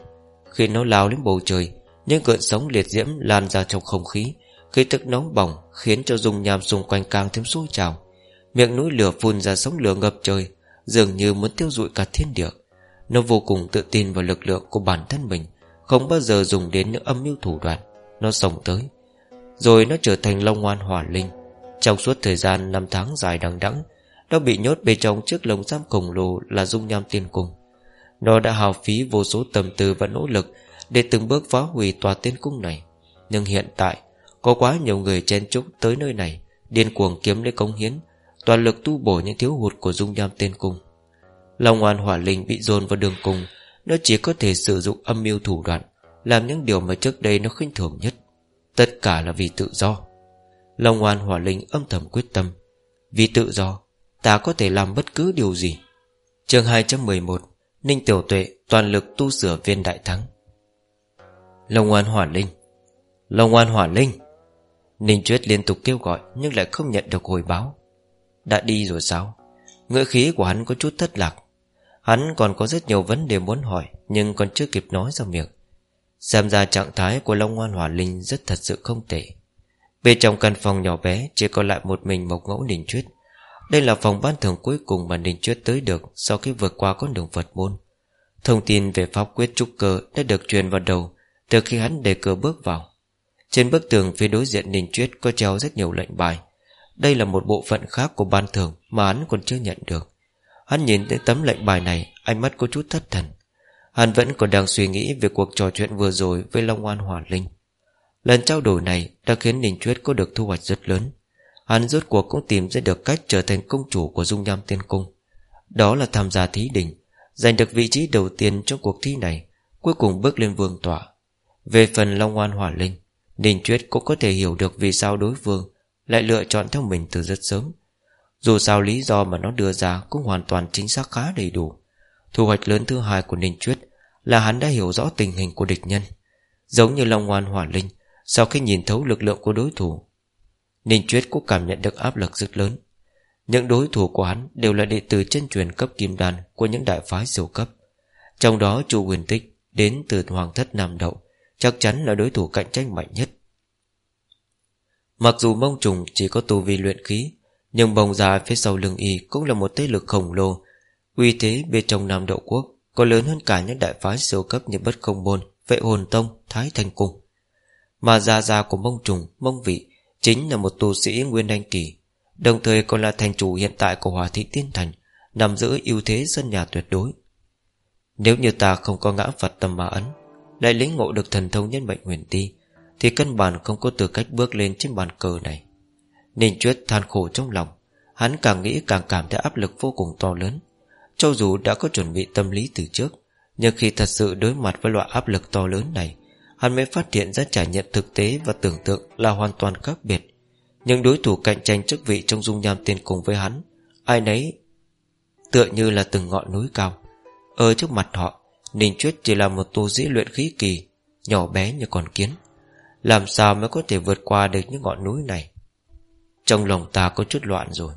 Khi nó lao lên bầu trời, Những cơn sóng liệt diễm lan ra trong không khí Khí tức nóng bỏng Khiến cho dung nham xung quanh càng thêm sôi trào. Miệng núi lửa phun ra sóng lửa ngập trời Dường như muốn tiêu dụi cả thiên địa. Nó vô cùng tự tin vào lực lượng của bản thân mình, Không bao giờ dùng đến những âm mưu thủ đoạn. Nó sống tới. Rồi nó trở thành Long Ngoan Hỏa Linh. Trong suốt thời gian năm tháng dài đằng đẵng, Nó bị nhốt bên trong chiếc lồng giam khổng lồ Là dung nham tiên cung. Nó đã hào phí vô số tầm tư và nỗ lực Để từng bước phá hủy tòa tiên cung này. Nhưng hiện tại, Có quá nhiều người chen chúc tới nơi này, Điên cuồng kiếm lấy công hiến Toàn lực tu bổ những thiếu hụt của dung nham tên cung. Long oan Hỏa Linh bị dồn vào đường cùng, Nó chỉ có thể sử dụng âm mưu thủ đoạn, Làm những điều mà trước đây nó khinh thường nhất. Tất cả là vì tự do. Long oan Hỏa Linh âm thầm quyết tâm. Vì tự do, Ta có thể làm bất cứ điều gì. Chương 211 Ninh Tiểu Tuệ toàn lực tu sửa viên đại thắng. Long oan Hỏa Linh. Long oan Hỏa Linh. Ninh Chuyết liên tục kêu gọi Nhưng lại không nhận được hồi báo. Đã đi rồi sao? Ngữ khí của hắn có chút thất lạc. Hắn còn có rất nhiều vấn đề muốn hỏi, Nhưng còn chưa kịp nói ra miệng. Xem ra trạng thái của Long Ngoan Hỏa Linh rất thật sự không tệ. Bên trong căn phòng nhỏ bé Chỉ còn lại một mình Mộc Ngẫu Ninh Chuyết. Đây là phòng ban thường cuối cùng mà Ninh Chuyết tới được Sau khi vượt qua con đường Phật môn. Thông tin về pháp quyết trúc cơ Đã được truyền vào đầu Từ khi hắn đề cửa bước vào. Trên bức tường phía đối diện Ninh Chuyết Có treo rất nhiều lệnh bài. Đây là một bộ phận khác của ban thường Mà hắn còn chưa nhận được Hắn nhìn thấy tấm lệnh bài này Ánh mắt có chút thất thần Hắn vẫn còn đang suy nghĩ về cuộc trò chuyện vừa rồi với Long An Hòa Linh. Lần trao đổi này đã khiến Ninh Chuyết có được thu hoạch rất lớn. Hắn rốt cuộc cũng tìm ra được cách trở thành công chủ của Dung Nham Tiên Cung. Đó là tham gia thí đình, giành được vị trí đầu tiên trong cuộc thi này, cuối cùng bước lên vương tỏa Về phần Long An Hỏa Linh, Ninh Chuyết cũng có thể hiểu được vì sao đối phương lại lựa chọn theo mình từ rất sớm. Dù sao lý do mà nó đưa ra cũng hoàn toàn chính xác khá đầy đủ. Thu hoạch lớn thứ hai của Ninh Chuyết Là hắn đã hiểu rõ tình hình của địch nhân Giống như Long Ngoan Hỏa Linh, Sau khi nhìn thấu lực lượng của đối thủ, Ninh Chuyết cũng cảm nhận được áp lực rất lớn Những đối thủ của hắn Đều là đệ tử chân truyền cấp kim đan Của những đại phái siêu cấp Trong đó chu Quyền tích Đến từ Hoàng thất Nam Đậu Chắc chắn là đối thủ cạnh tranh mạnh nhất Mặc dù mông trùng chỉ có tu vi luyện khí Nhưng bồng già phía sau lưng y Cũng là một thế lực khổng lồ. Uy thế bên trong Nam Đậu Quốc Có lớn hơn cả những đại phái siêu cấp như Bất Không Môn Vệ Hồn Tông, Thái Thành Cung. Mà gia gia của Mông Trùng, Mông Vị Chính là một tu sĩ Nguyên Đanh Kỳ Đồng thời còn là thành chủ hiện tại của Hòa Thị Tiên Thành Nằm giữ ưu thế sân nhà tuyệt đối. Nếu như ta không có ngã Phật tâm ma ấn Lại lĩnh ngộ được thần thông nhân mệnh huyền ti thì căn bản không có tư cách bước lên trên bàn cờ này. Ninh chuyết than khổ trong lòng, Hắn càng nghĩ càng cảm thấy áp lực vô cùng to lớn. Cho dù đã có chuẩn bị tâm lý từ trước, Nhưng khi thật sự đối mặt với loại áp lực to lớn này, Hắn mới phát hiện ra trải nghiệm thực tế và tưởng tượng là hoàn toàn khác biệt. Những đối thủ cạnh tranh chức vị trong dung nham tiên cùng với hắn, Ai nấy Tựa như là từng ngọn núi cao. Ở trước mặt họ, Ninh Chuyết chỉ là một tu sĩ luyện khí kỳ, Nhỏ bé như con kiến. Làm sao mới có thể vượt qua được những ngọn núi này? Trong lòng ta có chút loạn rồi.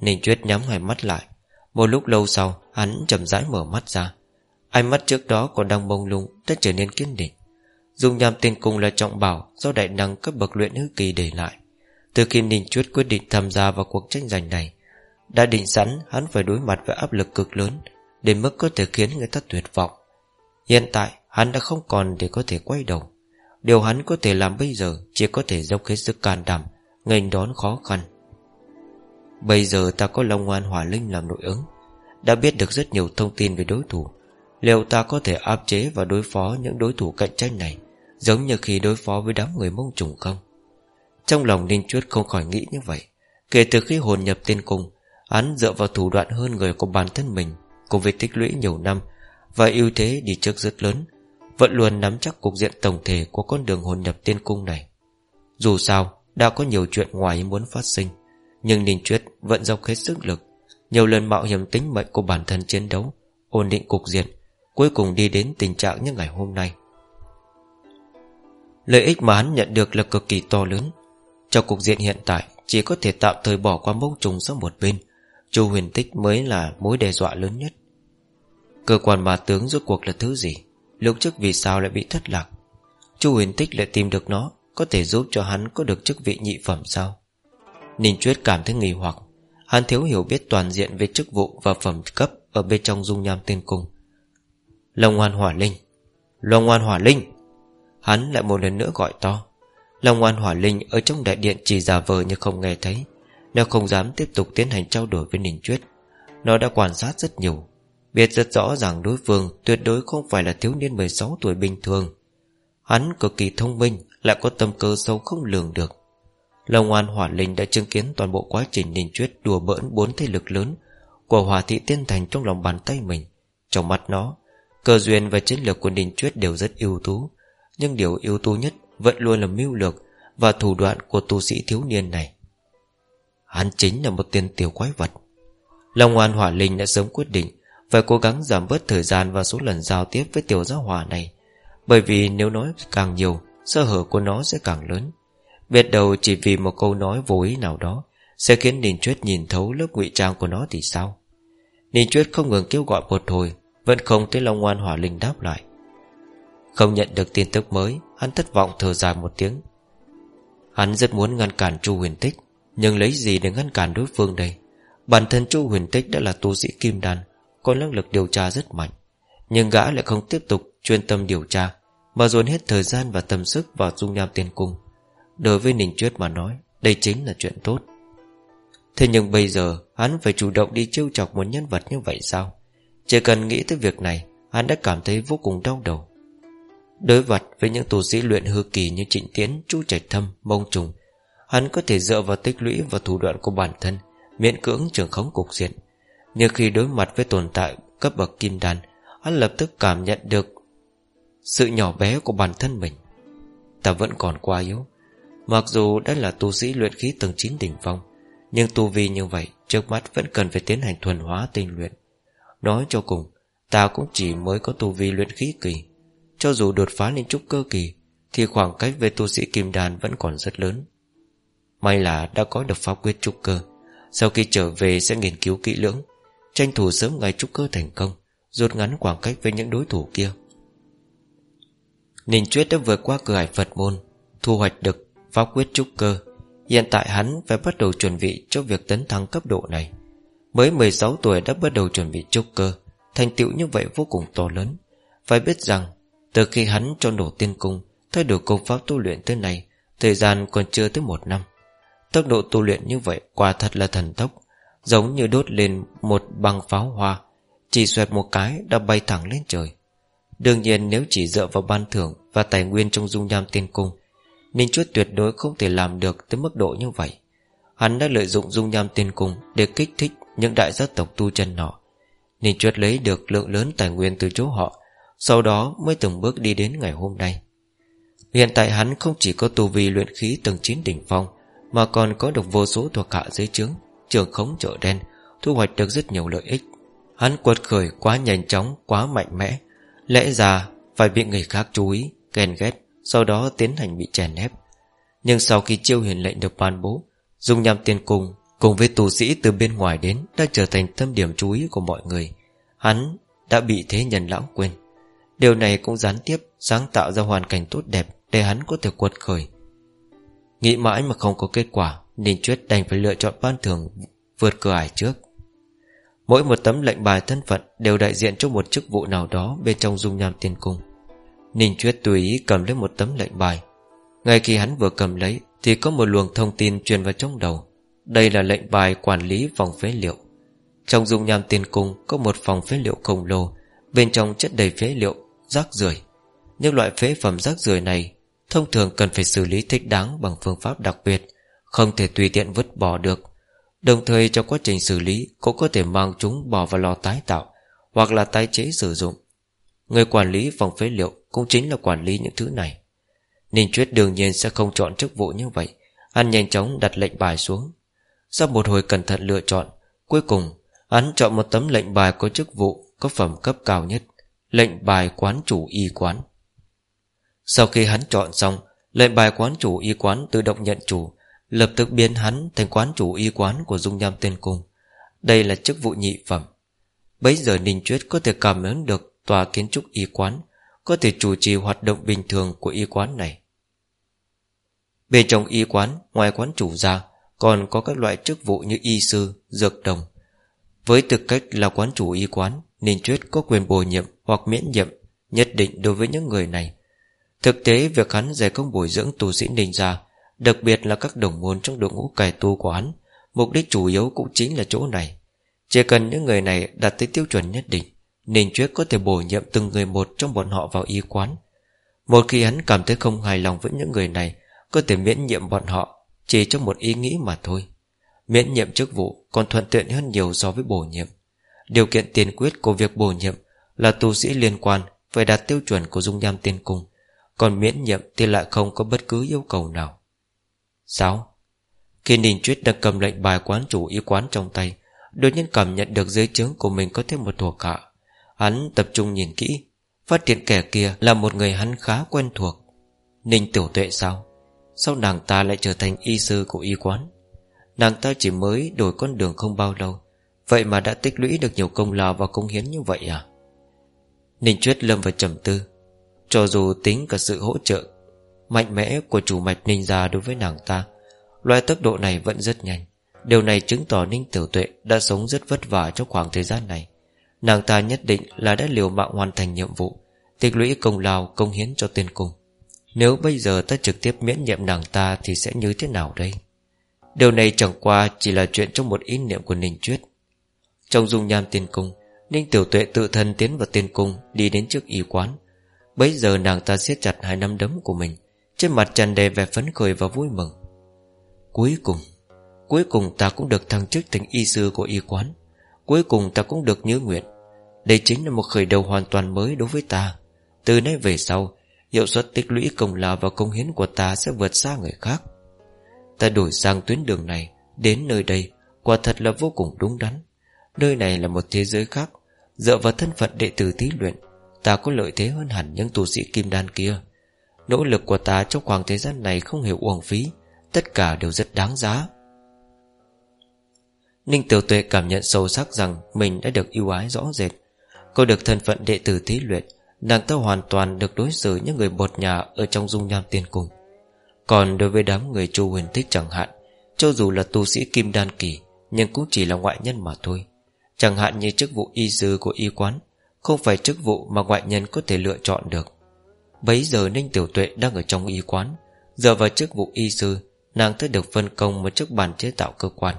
Ninh Chuyết nhắm hai mắt lại. Một lúc lâu sau, Hắn chậm rãi mở mắt ra. Ánh mắt trước đó còn đang bông lung, Đã trở nên kiên định. Dung nham tiên cung là trọng bảo Do đại năng cấp bậc luyện hư kỳ để lại. Từ khi Ninh Chuyết quyết định tham gia vào cuộc tranh giành này, Đã định sẵn hắn phải đối mặt với áp lực cực lớn, Đến mức có thể khiến người ta tuyệt vọng. Hiện tại, hắn đã không còn để có thể quay đầu. Điều hắn có thể làm bây giờ Chỉ có thể dốc hết sức can đảm Ngành đón khó khăn. Bây giờ ta có Long An Hỏa Linh làm nội ứng, Đã biết được rất nhiều thông tin về đối thủ. Liệu ta có thể áp chế và đối phó những đối thủ cạnh tranh này, Giống như khi đối phó với đám người mông trùng không? Trong lòng Ninh Chuyết không khỏi nghĩ như vậy. Kể từ khi hồn nhập tiên cung, Hắn dựa vào thủ đoạn hơn người của bản thân mình, Cùng với tích lũy nhiều năm Và ưu thế đi trước rất lớn vẫn luôn nắm chắc cục diện tổng thể Của con đường hồn nhập tiên cung này. Dù sao, đã có nhiều chuyện ngoài muốn phát sinh, Nhưng Ninh Chuyết vẫn dốc hết sức lực, Nhiều lần mạo hiểm tính mệnh của bản thân chiến đấu, Ổn định cục diện, Cuối cùng đi đến tình trạng như ngày hôm nay. Lợi ích mà hắn nhận được là cực kỳ to lớn. Trong cục diện hiện tại, Chỉ có thể tạm thời bỏ qua mông trùng sang một bên. Chu huyền tích mới là mối đe dọa lớn nhất. Cơ quan mà tướng rốt cuộc là thứ gì? Lúc trước vì sao lại bị thất lạc? Chu huyền tích lại tìm được nó, Có thể giúp cho hắn có được chức vị nhị phẩm sao? Ninh Chuyết cảm thấy nghi hoặc. Hắn thiếu hiểu biết toàn diện về chức vụ và phẩm cấp Ở bên trong dung nham tiên cung. Long ngoan hỏa linh. Long ngoan hỏa linh! Hắn lại một lần nữa gọi to. Long ngoan hỏa linh ở trong đại điện chỉ giả vờ như không nghe thấy. Nếu không dám tiếp tục tiến hành trao đổi với Ninh Chuyết. Nó đã quan sát rất nhiều. Biết rất rõ ràng đối phương Tuyệt đối không phải là thiếu niên 16 tuổi bình thường. Hắn cực kỳ thông minh, Lại có tâm cơ sâu không lường được. Lòng ngoan hỏa linh đã chứng kiến toàn bộ quá trình Ninh truyết đùa bỡn bốn thế lực lớn Của hỏa thị tiên thành trong lòng bàn tay mình. Trong mắt nó, Cơ duyên và chiến lược của Ninh truyết đều rất ưu tú, Nhưng điều ưu tú nhất Vẫn luôn là mưu lược Và thủ đoạn của tu sĩ thiếu niên này. Hắn chính là một tên tiểu quái vật. Lòng Ngoan Hỏa Linh đã sớm quyết định phải cố gắng giảm bớt thời gian Và số lần giao tiếp với tiểu giáo hỏa này. Bởi vì nếu nói càng nhiều, Sơ hở của nó sẽ càng lớn. Biết đầu chỉ vì một câu nói vô ý nào đó, Sẽ khiến Ninh Chuyết nhìn thấu lớp ngụy trang của nó thì sao? Ninh Chuyết không ngừng kêu gọi một hồi, vẫn không thấy Long Ngoan Hỏa Linh đáp lại. Không nhận được tin tức mới, Hắn thất vọng thở dài một tiếng. Hắn rất muốn ngăn cản Chu huyền tích, Nhưng lấy gì để ngăn cản đối phương đây? Bản thân Chu huyền tích đã là tu sĩ kim đan có năng lực điều tra rất mạnh Nhưng gã lại không tiếp tục chuyên tâm điều tra Mà dồn hết thời gian và tâm sức vào dung nham tiên cung. Đối với Ninh Chuyết mà nói Đây chính là chuyện tốt. Thế nhưng bây giờ Hắn phải chủ động đi trêu chọc một nhân vật như vậy sao? Chỉ cần nghĩ tới việc này Hắn đã cảm thấy vô cùng đau đầu. Đối vật với những tù sĩ luyện hư kỳ Như Trịnh Tiến, Chu Trạch Thâm, Mông Trùng Hắn có thể dựa vào tích lũy Và thủ đoạn của bản thân Miễn cưỡng trường khống cục diện. Nhưng khi đối mặt với tồn tại cấp bậc kim đan, Hắn lập tức cảm nhận được Sự nhỏ bé của bản thân mình. Ta vẫn còn quá yếu. Mặc dù đã là tu sĩ luyện khí tầng 9 đỉnh phong, Nhưng tu vi như vậy Trước mắt vẫn cần phải tiến hành thuần hóa tinh luyện. Nói cho cùng, Ta cũng chỉ mới có tu vi luyện khí kỳ. Cho dù đột phá lên trúc cơ kỳ, Thì khoảng cách về tu sĩ kim đàn Vẫn còn rất lớn. May là đã có được pháp quyết trúc cơ, Sau khi trở về sẽ nghiên cứu kỹ lưỡng. Tranh thủ sớm ngày trúc cơ thành công, Rút ngắn khoảng cách với những đối thủ kia. Ninh Chuyết đã vượt qua cửa hải Phật môn, Thu hoạch được pháp quyết trúc cơ. Hiện tại hắn phải bắt đầu chuẩn bị Cho việc tấn thăng cấp độ này. Mới 16 tuổi đã bắt đầu chuẩn bị trúc cơ, Thành tựu như vậy vô cùng to lớn. Phải biết rằng, Từ khi hắn cho nổ tiên cung, Thay đổi công pháp tu luyện tới nay, Thời gian còn chưa tới một năm. Tốc độ tu luyện như vậy quả thật là thần tốc. Giống như đốt lên một băng pháo hoa, Chỉ xoẹt một cái đã bay thẳng lên trời. Đương nhiên nếu chỉ dựa vào ban thưởng Và tài nguyên trong dung nham tiên cung, Ninh Chuất tuyệt đối không thể làm được Tới mức độ như vậy. Hắn đã lợi dụng dung nham tiên cung Để kích thích những đại gia tộc tu chân nọ. Ninh chuất lấy được lượng lớn tài nguyên từ chỗ họ, Sau đó mới từng bước đi đến ngày hôm nay. Hiện tại hắn không chỉ có tu vi luyện khí tầng 9 đỉnh phong, Mà còn có được vô số thuộc hạ dưới trướng Trường khống chợ đen, Thu hoạch được rất nhiều lợi ích. Hắn quật khởi quá nhanh chóng, Quá mạnh mẽ. Lẽ ra, phải bị người khác chú ý, Ghen ghét, Sau đó tiến hành bị chèn ép. Nhưng sau khi chiêu hiền lệnh được ban bố Dùng nhằm tiền cung Cùng với tù sĩ từ bên ngoài đến Đã trở thành tâm điểm chú ý của mọi người. Hắn đã bị thế nhân lãng quên. Điều này cũng gián tiếp Sáng tạo ra hoàn cảnh tốt đẹp Để hắn có thể quật khởi. Nghĩ mãi mà không có kết quả Ninh Chuyết đành phải lựa chọn ban thường Vượt cửa ải trước. Mỗi một tấm lệnh bài thân phận Đều đại diện cho một chức vụ nào đó Bên trong dung nham tiên cung. Ninh Chuyết tùy ý cầm lấy một tấm lệnh bài. Ngay khi hắn vừa cầm lấy Thì có một luồng thông tin truyền vào trong đầu. Đây là lệnh bài quản lý phòng phế liệu. Trong dung nham tiên cung Có một phòng phế liệu khổng lồ Bên trong chất đầy phế liệu, rác rưởi. Những loại phế phẩm rác rưởi này Thông thường cần phải xử lý thích đáng Bằng phương pháp đặc biệt. Không thể tùy tiện vứt bỏ được. Đồng thời trong quá trình xử lý Cũng có thể mang chúng bỏ vào lò tái tạo Hoặc là tái chế sử dụng. Người quản lý phòng phế liệu Cũng chính là quản lý những thứ này. Ninh Chuyết đương nhiên sẽ không chọn chức vụ như vậy, Hắn nhanh chóng đặt lệnh bài xuống. Sau một hồi cẩn thận lựa chọn, Cuối cùng, Hắn chọn một tấm lệnh bài có chức vụ, Có phẩm cấp cao nhất, Lệnh bài quán chủ y quán. Sau khi hắn chọn xong, Lệnh bài quán chủ y quán tự động nhận chủ Lập tức biến hắn thành quán chủ y quán Của dung nham tên cung. Đây là chức vụ nhị phẩm. Bây giờ Ninh Chuyết có thể cảm ứng được Tòa kiến trúc y quán Có thể chủ trì hoạt động bình thường của y quán này. Bên trong y quán Ngoài quán chủ ra Còn có các loại chức vụ như y sư, dược đồng. Với tư cách là quán chủ y quán Ninh Chuyết có quyền bổ nhiệm Hoặc miễn nhiệm Nhất định đối với những người này. Thực tế việc hắn giải công bồi dưỡng tu sĩ Ninh ra Đặc biệt là các đồng môn trong đội ngũ cải tu của hắn, Mục đích chủ yếu cũng chính là chỗ này. Chỉ cần những người này đạt tới tiêu chuẩn nhất định Ninh Chuyết có thể bổ nhiệm từng người một trong bọn họ vào y quán. Một khi hắn cảm thấy không hài lòng với những người này, Có thể miễn nhiệm bọn họ, Chỉ trong một ý nghĩ mà thôi. Miễn nhiệm chức vụ còn thuận tiện hơn nhiều so với bổ nhiệm. Điều kiện tiền quyết của việc bổ nhiệm Là tu sĩ liên quan Phải đạt tiêu chuẩn của dung nham tiên cung, Còn miễn nhiệm thì lại không có bất cứ yêu cầu nào. Sao? Khi Ninh Chuyết đang cầm lệnh bài quán chủ y quán trong tay, Đột nhiên cảm nhận được dưới trướng của mình có thêm một thuộc hạ. Hắn tập trung nhìn kỹ, Phát hiện kẻ kia là một người hắn khá quen thuộc. Ninh Tiểu Tuệ sao? Sao nàng ta lại trở thành y sư của y quán? Nàng ta chỉ mới đổi con đường không bao lâu, Vậy mà đã tích lũy được nhiều công lao và công hiến như vậy à? Ninh Chuyết lâm vào trầm tư, Cho dù tính cả sự hỗ trợ Mạnh mẽ của chủ mạch ninh gia đối với nàng ta. Loại tốc độ này vẫn rất nhanh. Điều này chứng tỏ Ninh Tiểu Tuệ Đã sống rất vất vả trong khoảng thời gian này. Nàng ta nhất định là đã liều mạng hoàn thành nhiệm vụ, Tích lũy công lao công hiến cho tiên cung. Nếu bây giờ ta trực tiếp miễn nhiệm nàng ta Thì sẽ như thế nào đây? Điều này chẳng qua chỉ là chuyện trong một ý niệm của Ninh Chuyết Trong dung nham tiên cung, Ninh Tiểu Tuệ tự thân tiến vào tiên cung Đi đến trước y quán. Bây giờ nàng ta siết chặt hai nắm đấm của mình trên mặt tràn đầy vẻ phấn khởi và vui mừng. Cuối cùng Cuối cùng ta cũng được thăng chức thành y sư của y quán. Cuối cùng ta cũng được nhớ nguyện. Đây chính là một khởi đầu hoàn toàn mới đối với ta. Từ nay về sau, Hiệu suất tích lũy công lao và công hiến của ta Sẽ vượt xa người khác. Ta đổi sang tuyến đường này, Đến nơi đây, Quả thật là vô cùng đúng đắn. Nơi này là một thế giới khác. Dựa vào thân phận đệ tử thí luyện, Ta có lợi thế hơn hẳn những tu sĩ kim đan kia. Nỗ lực của ta trong khoảng thời gian này Không hề uổng phí, Tất cả đều rất đáng giá. Ninh Tiểu Tuệ cảm nhận sâu sắc rằng Mình đã được yêu ái rõ rệt. Có được thân phận đệ tử thí luyện, Nàng ta hoàn toàn được đối xử như người bột nhà Ở trong dung nham tiền cung. Còn đối với đám người chu huyền thích chẳng hạn, Cho dù là tu sĩ kim đan kỳ, Nhưng cũng chỉ là ngoại nhân mà thôi. Chẳng hạn như chức vụ y sư của y quán, Không phải chức vụ mà ngoại nhân có thể lựa chọn được. Bấy giờ Ninh Tiểu Tuệ đang ở trong y quán. Giờ vào chức vụ y sư, Nàng ta được phân công một chức bàn chế tạo cơ quan.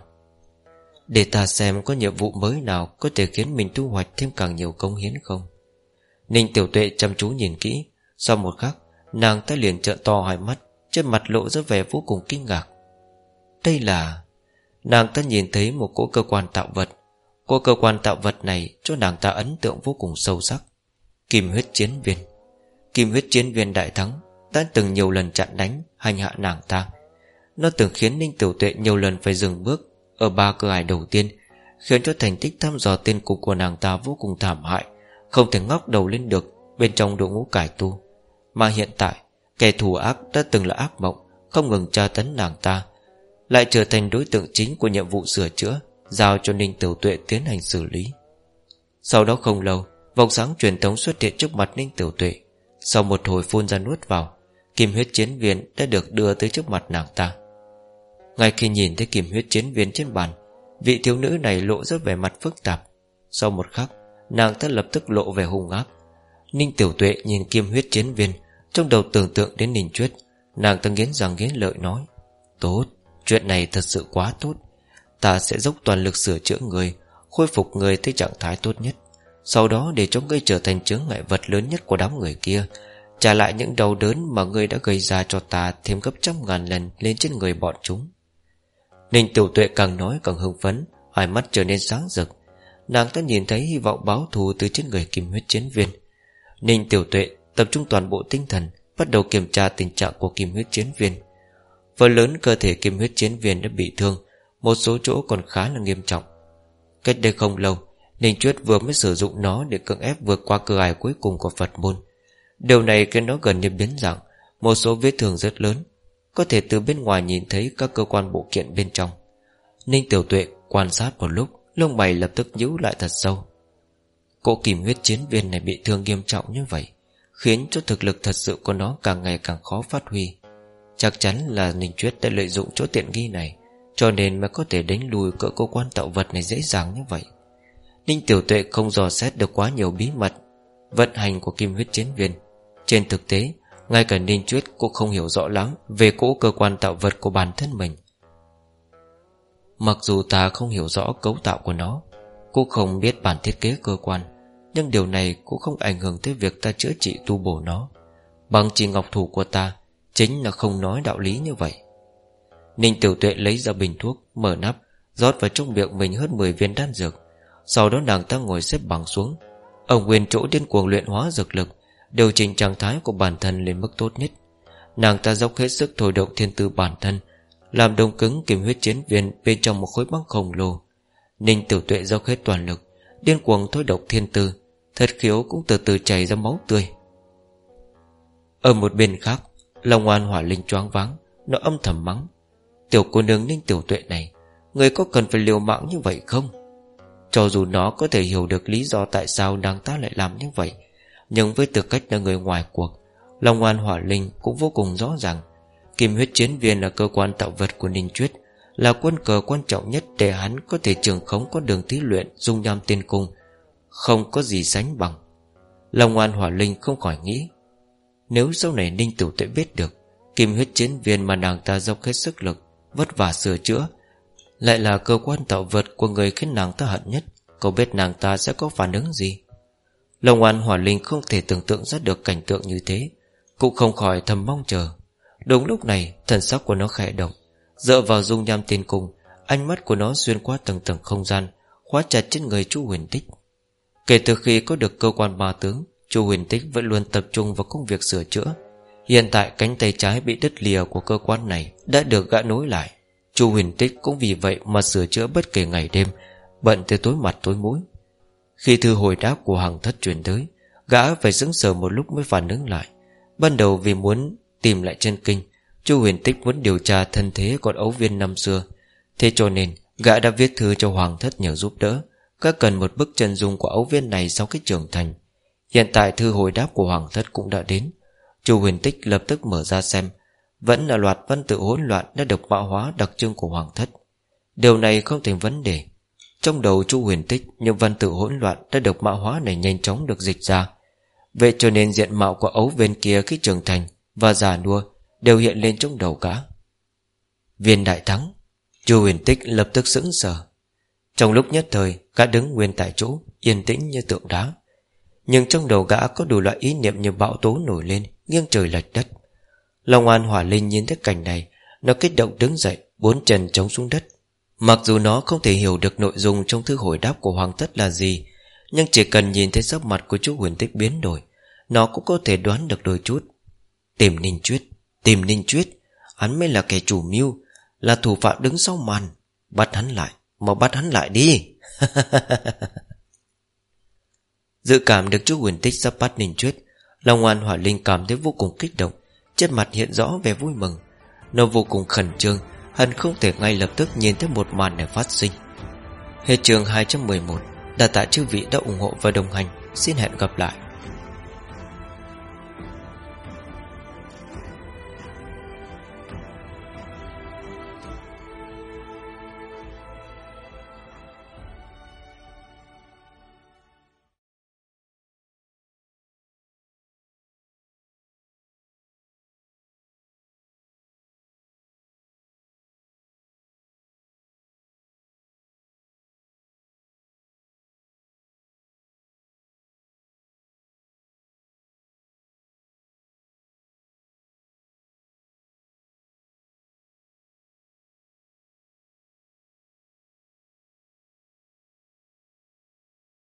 Để ta xem có nhiệm vụ mới nào Có thể khiến mình thu hoạch thêm càng nhiều công hiến không? Ninh Tiểu Tuệ chăm chú nhìn kỹ. Sau một khắc, Nàng ta liền trợn to hai mắt, Trên mặt lộ ra vẻ vô cùng kinh ngạc. Đây là Nàng ta nhìn thấy một cỗ cơ quan tạo vật. Cỗ cơ quan tạo vật này Cho nàng ta ấn tượng vô cùng sâu sắc. Kim huyết chiến viên. Kim huyết chiến viên đại thắng Đã từng nhiều lần chặn đánh Hành hạ nàng ta. Nó từng khiến Ninh Tiểu Tuệ nhiều lần phải dừng bước Ở ba cửa ải đầu tiên, Khiến cho thành tích thăm dò tiên cục của nàng ta vô cùng thảm hại, Không thể ngóc đầu lên được Bên trong đội ngũ cải tu. Mà hiện tại, Kẻ thù ác đã từng là ác mộng, Không ngừng tra tấn nàng ta, Lại trở thành đối tượng chính của nhiệm vụ sửa chữa, Giao cho Ninh Tiểu Tuệ tiến hành xử lý. Sau đó không lâu, Vòng sáng truyền thống xuất hiện trước mặt Ninh Tiểu Tuệ. Sau một hồi phun ra nuốt vào Kim huyết chiến viên đã được đưa tới trước mặt nàng ta. Ngay khi nhìn thấy kim huyết chiến viên trên bàn Vị thiếu nữ này lộ rất vẻ mặt phức tạp. Sau một khắc Nàng ta lập tức lộ vẻ hung ác. Ninh Tiểu Tuệ nhìn kim huyết chiến viên Trong đầu tưởng tượng đến Ninh Chuyết Nàng ta nghiến rằng nghiến lợi nói Tốt, chuyện này thật sự quá tốt. Ta sẽ dốc toàn lực sửa chữa người Khôi phục người tới trạng thái tốt nhất. Sau đó để cho ngươi trở thành chướng ngại vật lớn nhất của đám người kia, Trả lại những đau đớn mà ngươi đã gây ra cho ta Thêm gấp trăm ngàn lần lên trên người bọn chúng. Ninh tiểu tuệ càng nói càng hưng phấn, Hai mắt trở nên sáng rực. Nàng ta nhìn thấy hy vọng báo thù từ trên người kim huyết chiến viên. Ninh tiểu tuệ tập trung toàn bộ tinh thần, Bắt đầu kiểm tra tình trạng của kim huyết chiến viên. Phần lớn cơ thể kim huyết chiến viên đã bị thương, Một số chỗ còn khá là nghiêm trọng. Cách đây không lâu Ninh Chuyết vừa mới sử dụng nó Để cưỡng ép vượt qua cửa ải cuối cùng của Phật môn. Điều này khiến nó gần như biến dạng, Một số vết thương rất lớn. Có thể từ bên ngoài nhìn thấy các cơ quan bộ kiện bên trong. Ninh Tiểu Tuệ quan sát một lúc, Lông mày lập tức nhíu lại thật sâu. Cỗ kìm huyết chiến viên này bị thương nghiêm trọng như vậy, Khiến cho thực lực thật sự của nó càng ngày càng khó phát huy. Chắc chắn là Ninh Chuyết đã lợi dụng chỗ tiện nghi này, Cho nên mới có thể đánh lùi cỡ cơ quan tạo vật này dễ dàng như vậy. Ninh Tiểu Tuệ không dò xét được quá nhiều bí mật Vận hành của kim huyết chiến viên. Trên thực tế, Ngay cả Ninh Chuyết cũng không hiểu rõ lắm Về cỗ cơ quan tạo vật của bản thân mình. Mặc dù ta không hiểu rõ cấu tạo của nó, Cũng không biết bản thiết kế cơ quan, Nhưng điều này cũng không ảnh hưởng tới việc ta chữa trị tu bổ nó. Bằng chỉ ngọc thủ của ta, Chính là không nói đạo lý như vậy. Ninh Tiểu Tuệ lấy ra bình thuốc, Mở nắp, rót vào trong miệng mình hơn 10 viên đan dược. Sau đó nàng ta ngồi xếp bằng xuống. Ở nguyên chỗ điên cuồng luyện hóa dược lực, Điều chỉnh trạng thái của bản thân lên mức tốt nhất. Nàng ta dốc hết sức thổi động thiên tư bản thân, Làm đông cứng kiểm huyết chiến viên Bên trong một khối băng khổng lồ. Ninh tiểu tuệ dốc hết toàn lực, Điên cuồng thổi động thiên tư Thật khiếu cũng từ từ chảy ra máu tươi. Ở một bên khác, Long oan hỏa linh choáng váng, Nó âm thầm mắng. Tiểu cô nương ninh tiểu tuệ này, Người có cần phải liều mạng như vậy không? Cho dù nó có thể hiểu được lý do Tại sao nàng ta lại làm như vậy, nhưng với tư cách là người ngoài cuộc, Long An Hỏa Linh cũng vô cùng rõ ràng. Kim huyết chiến viên là cơ quan tạo vật của Ninh Chuyết Là quân cờ quan trọng nhất Để hắn có thể trường khống con đường thí luyện Dung nham tiên cung, Không có gì sánh bằng. Long An Hỏa Linh không khỏi nghĩ, Nếu sau này Ninh Tử Tuệ biết được, Kim huyết chiến viên mà nàng ta dốc hết sức lực, Vất vả sửa chữa lại là cơ quan tạo vật của người khiến nàng ta hận nhất. Cậu biết nàng ta sẽ có phản ứng gì? Long An Hỏa Linh không thể tưởng tượng ra được cảnh tượng như thế. Cũng không khỏi thầm mong chờ. Đúng lúc này, thần sắc của nó khẽ động. Dựa vào dung nham tiên cung, Ánh mắt của nó xuyên qua tầng tầng không gian, Khóa chặt trên người chu huyền tích. Kể từ khi có được cơ quan ma tướng, chu huyền tích vẫn luôn tập trung vào công việc sửa chữa. Hiện tại cánh tay trái bị đứt lìa của cơ quan này Đã được gã nối lại chu huyền tích cũng vì vậy mà sửa chữa bất kể ngày đêm, Bận từ tối mặt tối mũi. Khi thư hồi đáp của hàng thất truyền tới, Gã phải sững sờ một lúc mới phản ứng lại. Ban đầu vì muốn tìm lại chân kinh, Chu huyền tích muốn điều tra thân thế con ấu viên năm xưa. Thế cho nên, Gã đã viết thư cho Hoàng thất nhờ giúp đỡ. Gã cần một bức chân dung của ấu viên này Sau khi trưởng thành. Hiện tại thư hồi đáp của Hoàng thất cũng đã đến. Chu huyền tích lập tức mở ra xem vẫn là loạt văn tự hỗn loạn Đã được mạo hóa đặc trưng của Hoàng thất. Điều này không thành vấn đề. Trong đầu chu huyền tích, Những văn tự hỗn loạn đã được mạo hóa này nhanh chóng được dịch ra. Vậy cho nên diện mạo của ấu bên kia khi trưởng thành Và già nua Đều hiện lên trong đầu cả. Viên đại thắng, Chu huyền tích lập tức sững sờ. Trong lúc nhất thời, Gã đứng nguyên tại chỗ, Yên tĩnh như tượng đá. Nhưng trong đầu gã có đủ loại ý niệm như bão tố nổi lên, Nghiêng trời lệch đất. Long an hỏa linh nhìn thấy cảnh này, Nó kích động đứng dậy, Bốn chân chống xuống đất. Mặc dù nó không thể hiểu được nội dung trong thư hồi đáp của Hoàng Thất là gì, Nhưng chỉ cần nhìn thấy sắc mặt của chú huyền tích biến đổi, Nó cũng có thể đoán được đôi chút. Tìm Ninh Chuyết Tìm Ninh Chuyết Hắn mới là kẻ chủ mưu, Là thủ phạm đứng sau màn. Bắt hắn lại mà bắt hắn lại đi. Dự cảm được chú huyền tích sắp bắt Ninh Chuyết Long An Hỏa Linh cảm thấy vô cùng kích động. Chất mặt hiện rõ vẻ vui mừng. Nó vô cùng khẩn trương hân không thể ngay lập tức nhìn thấy một màn này phát sinh. Hết trường 211 Đà tạ chư vị đã ủng hộ và đồng hành. Xin hẹn gặp lại.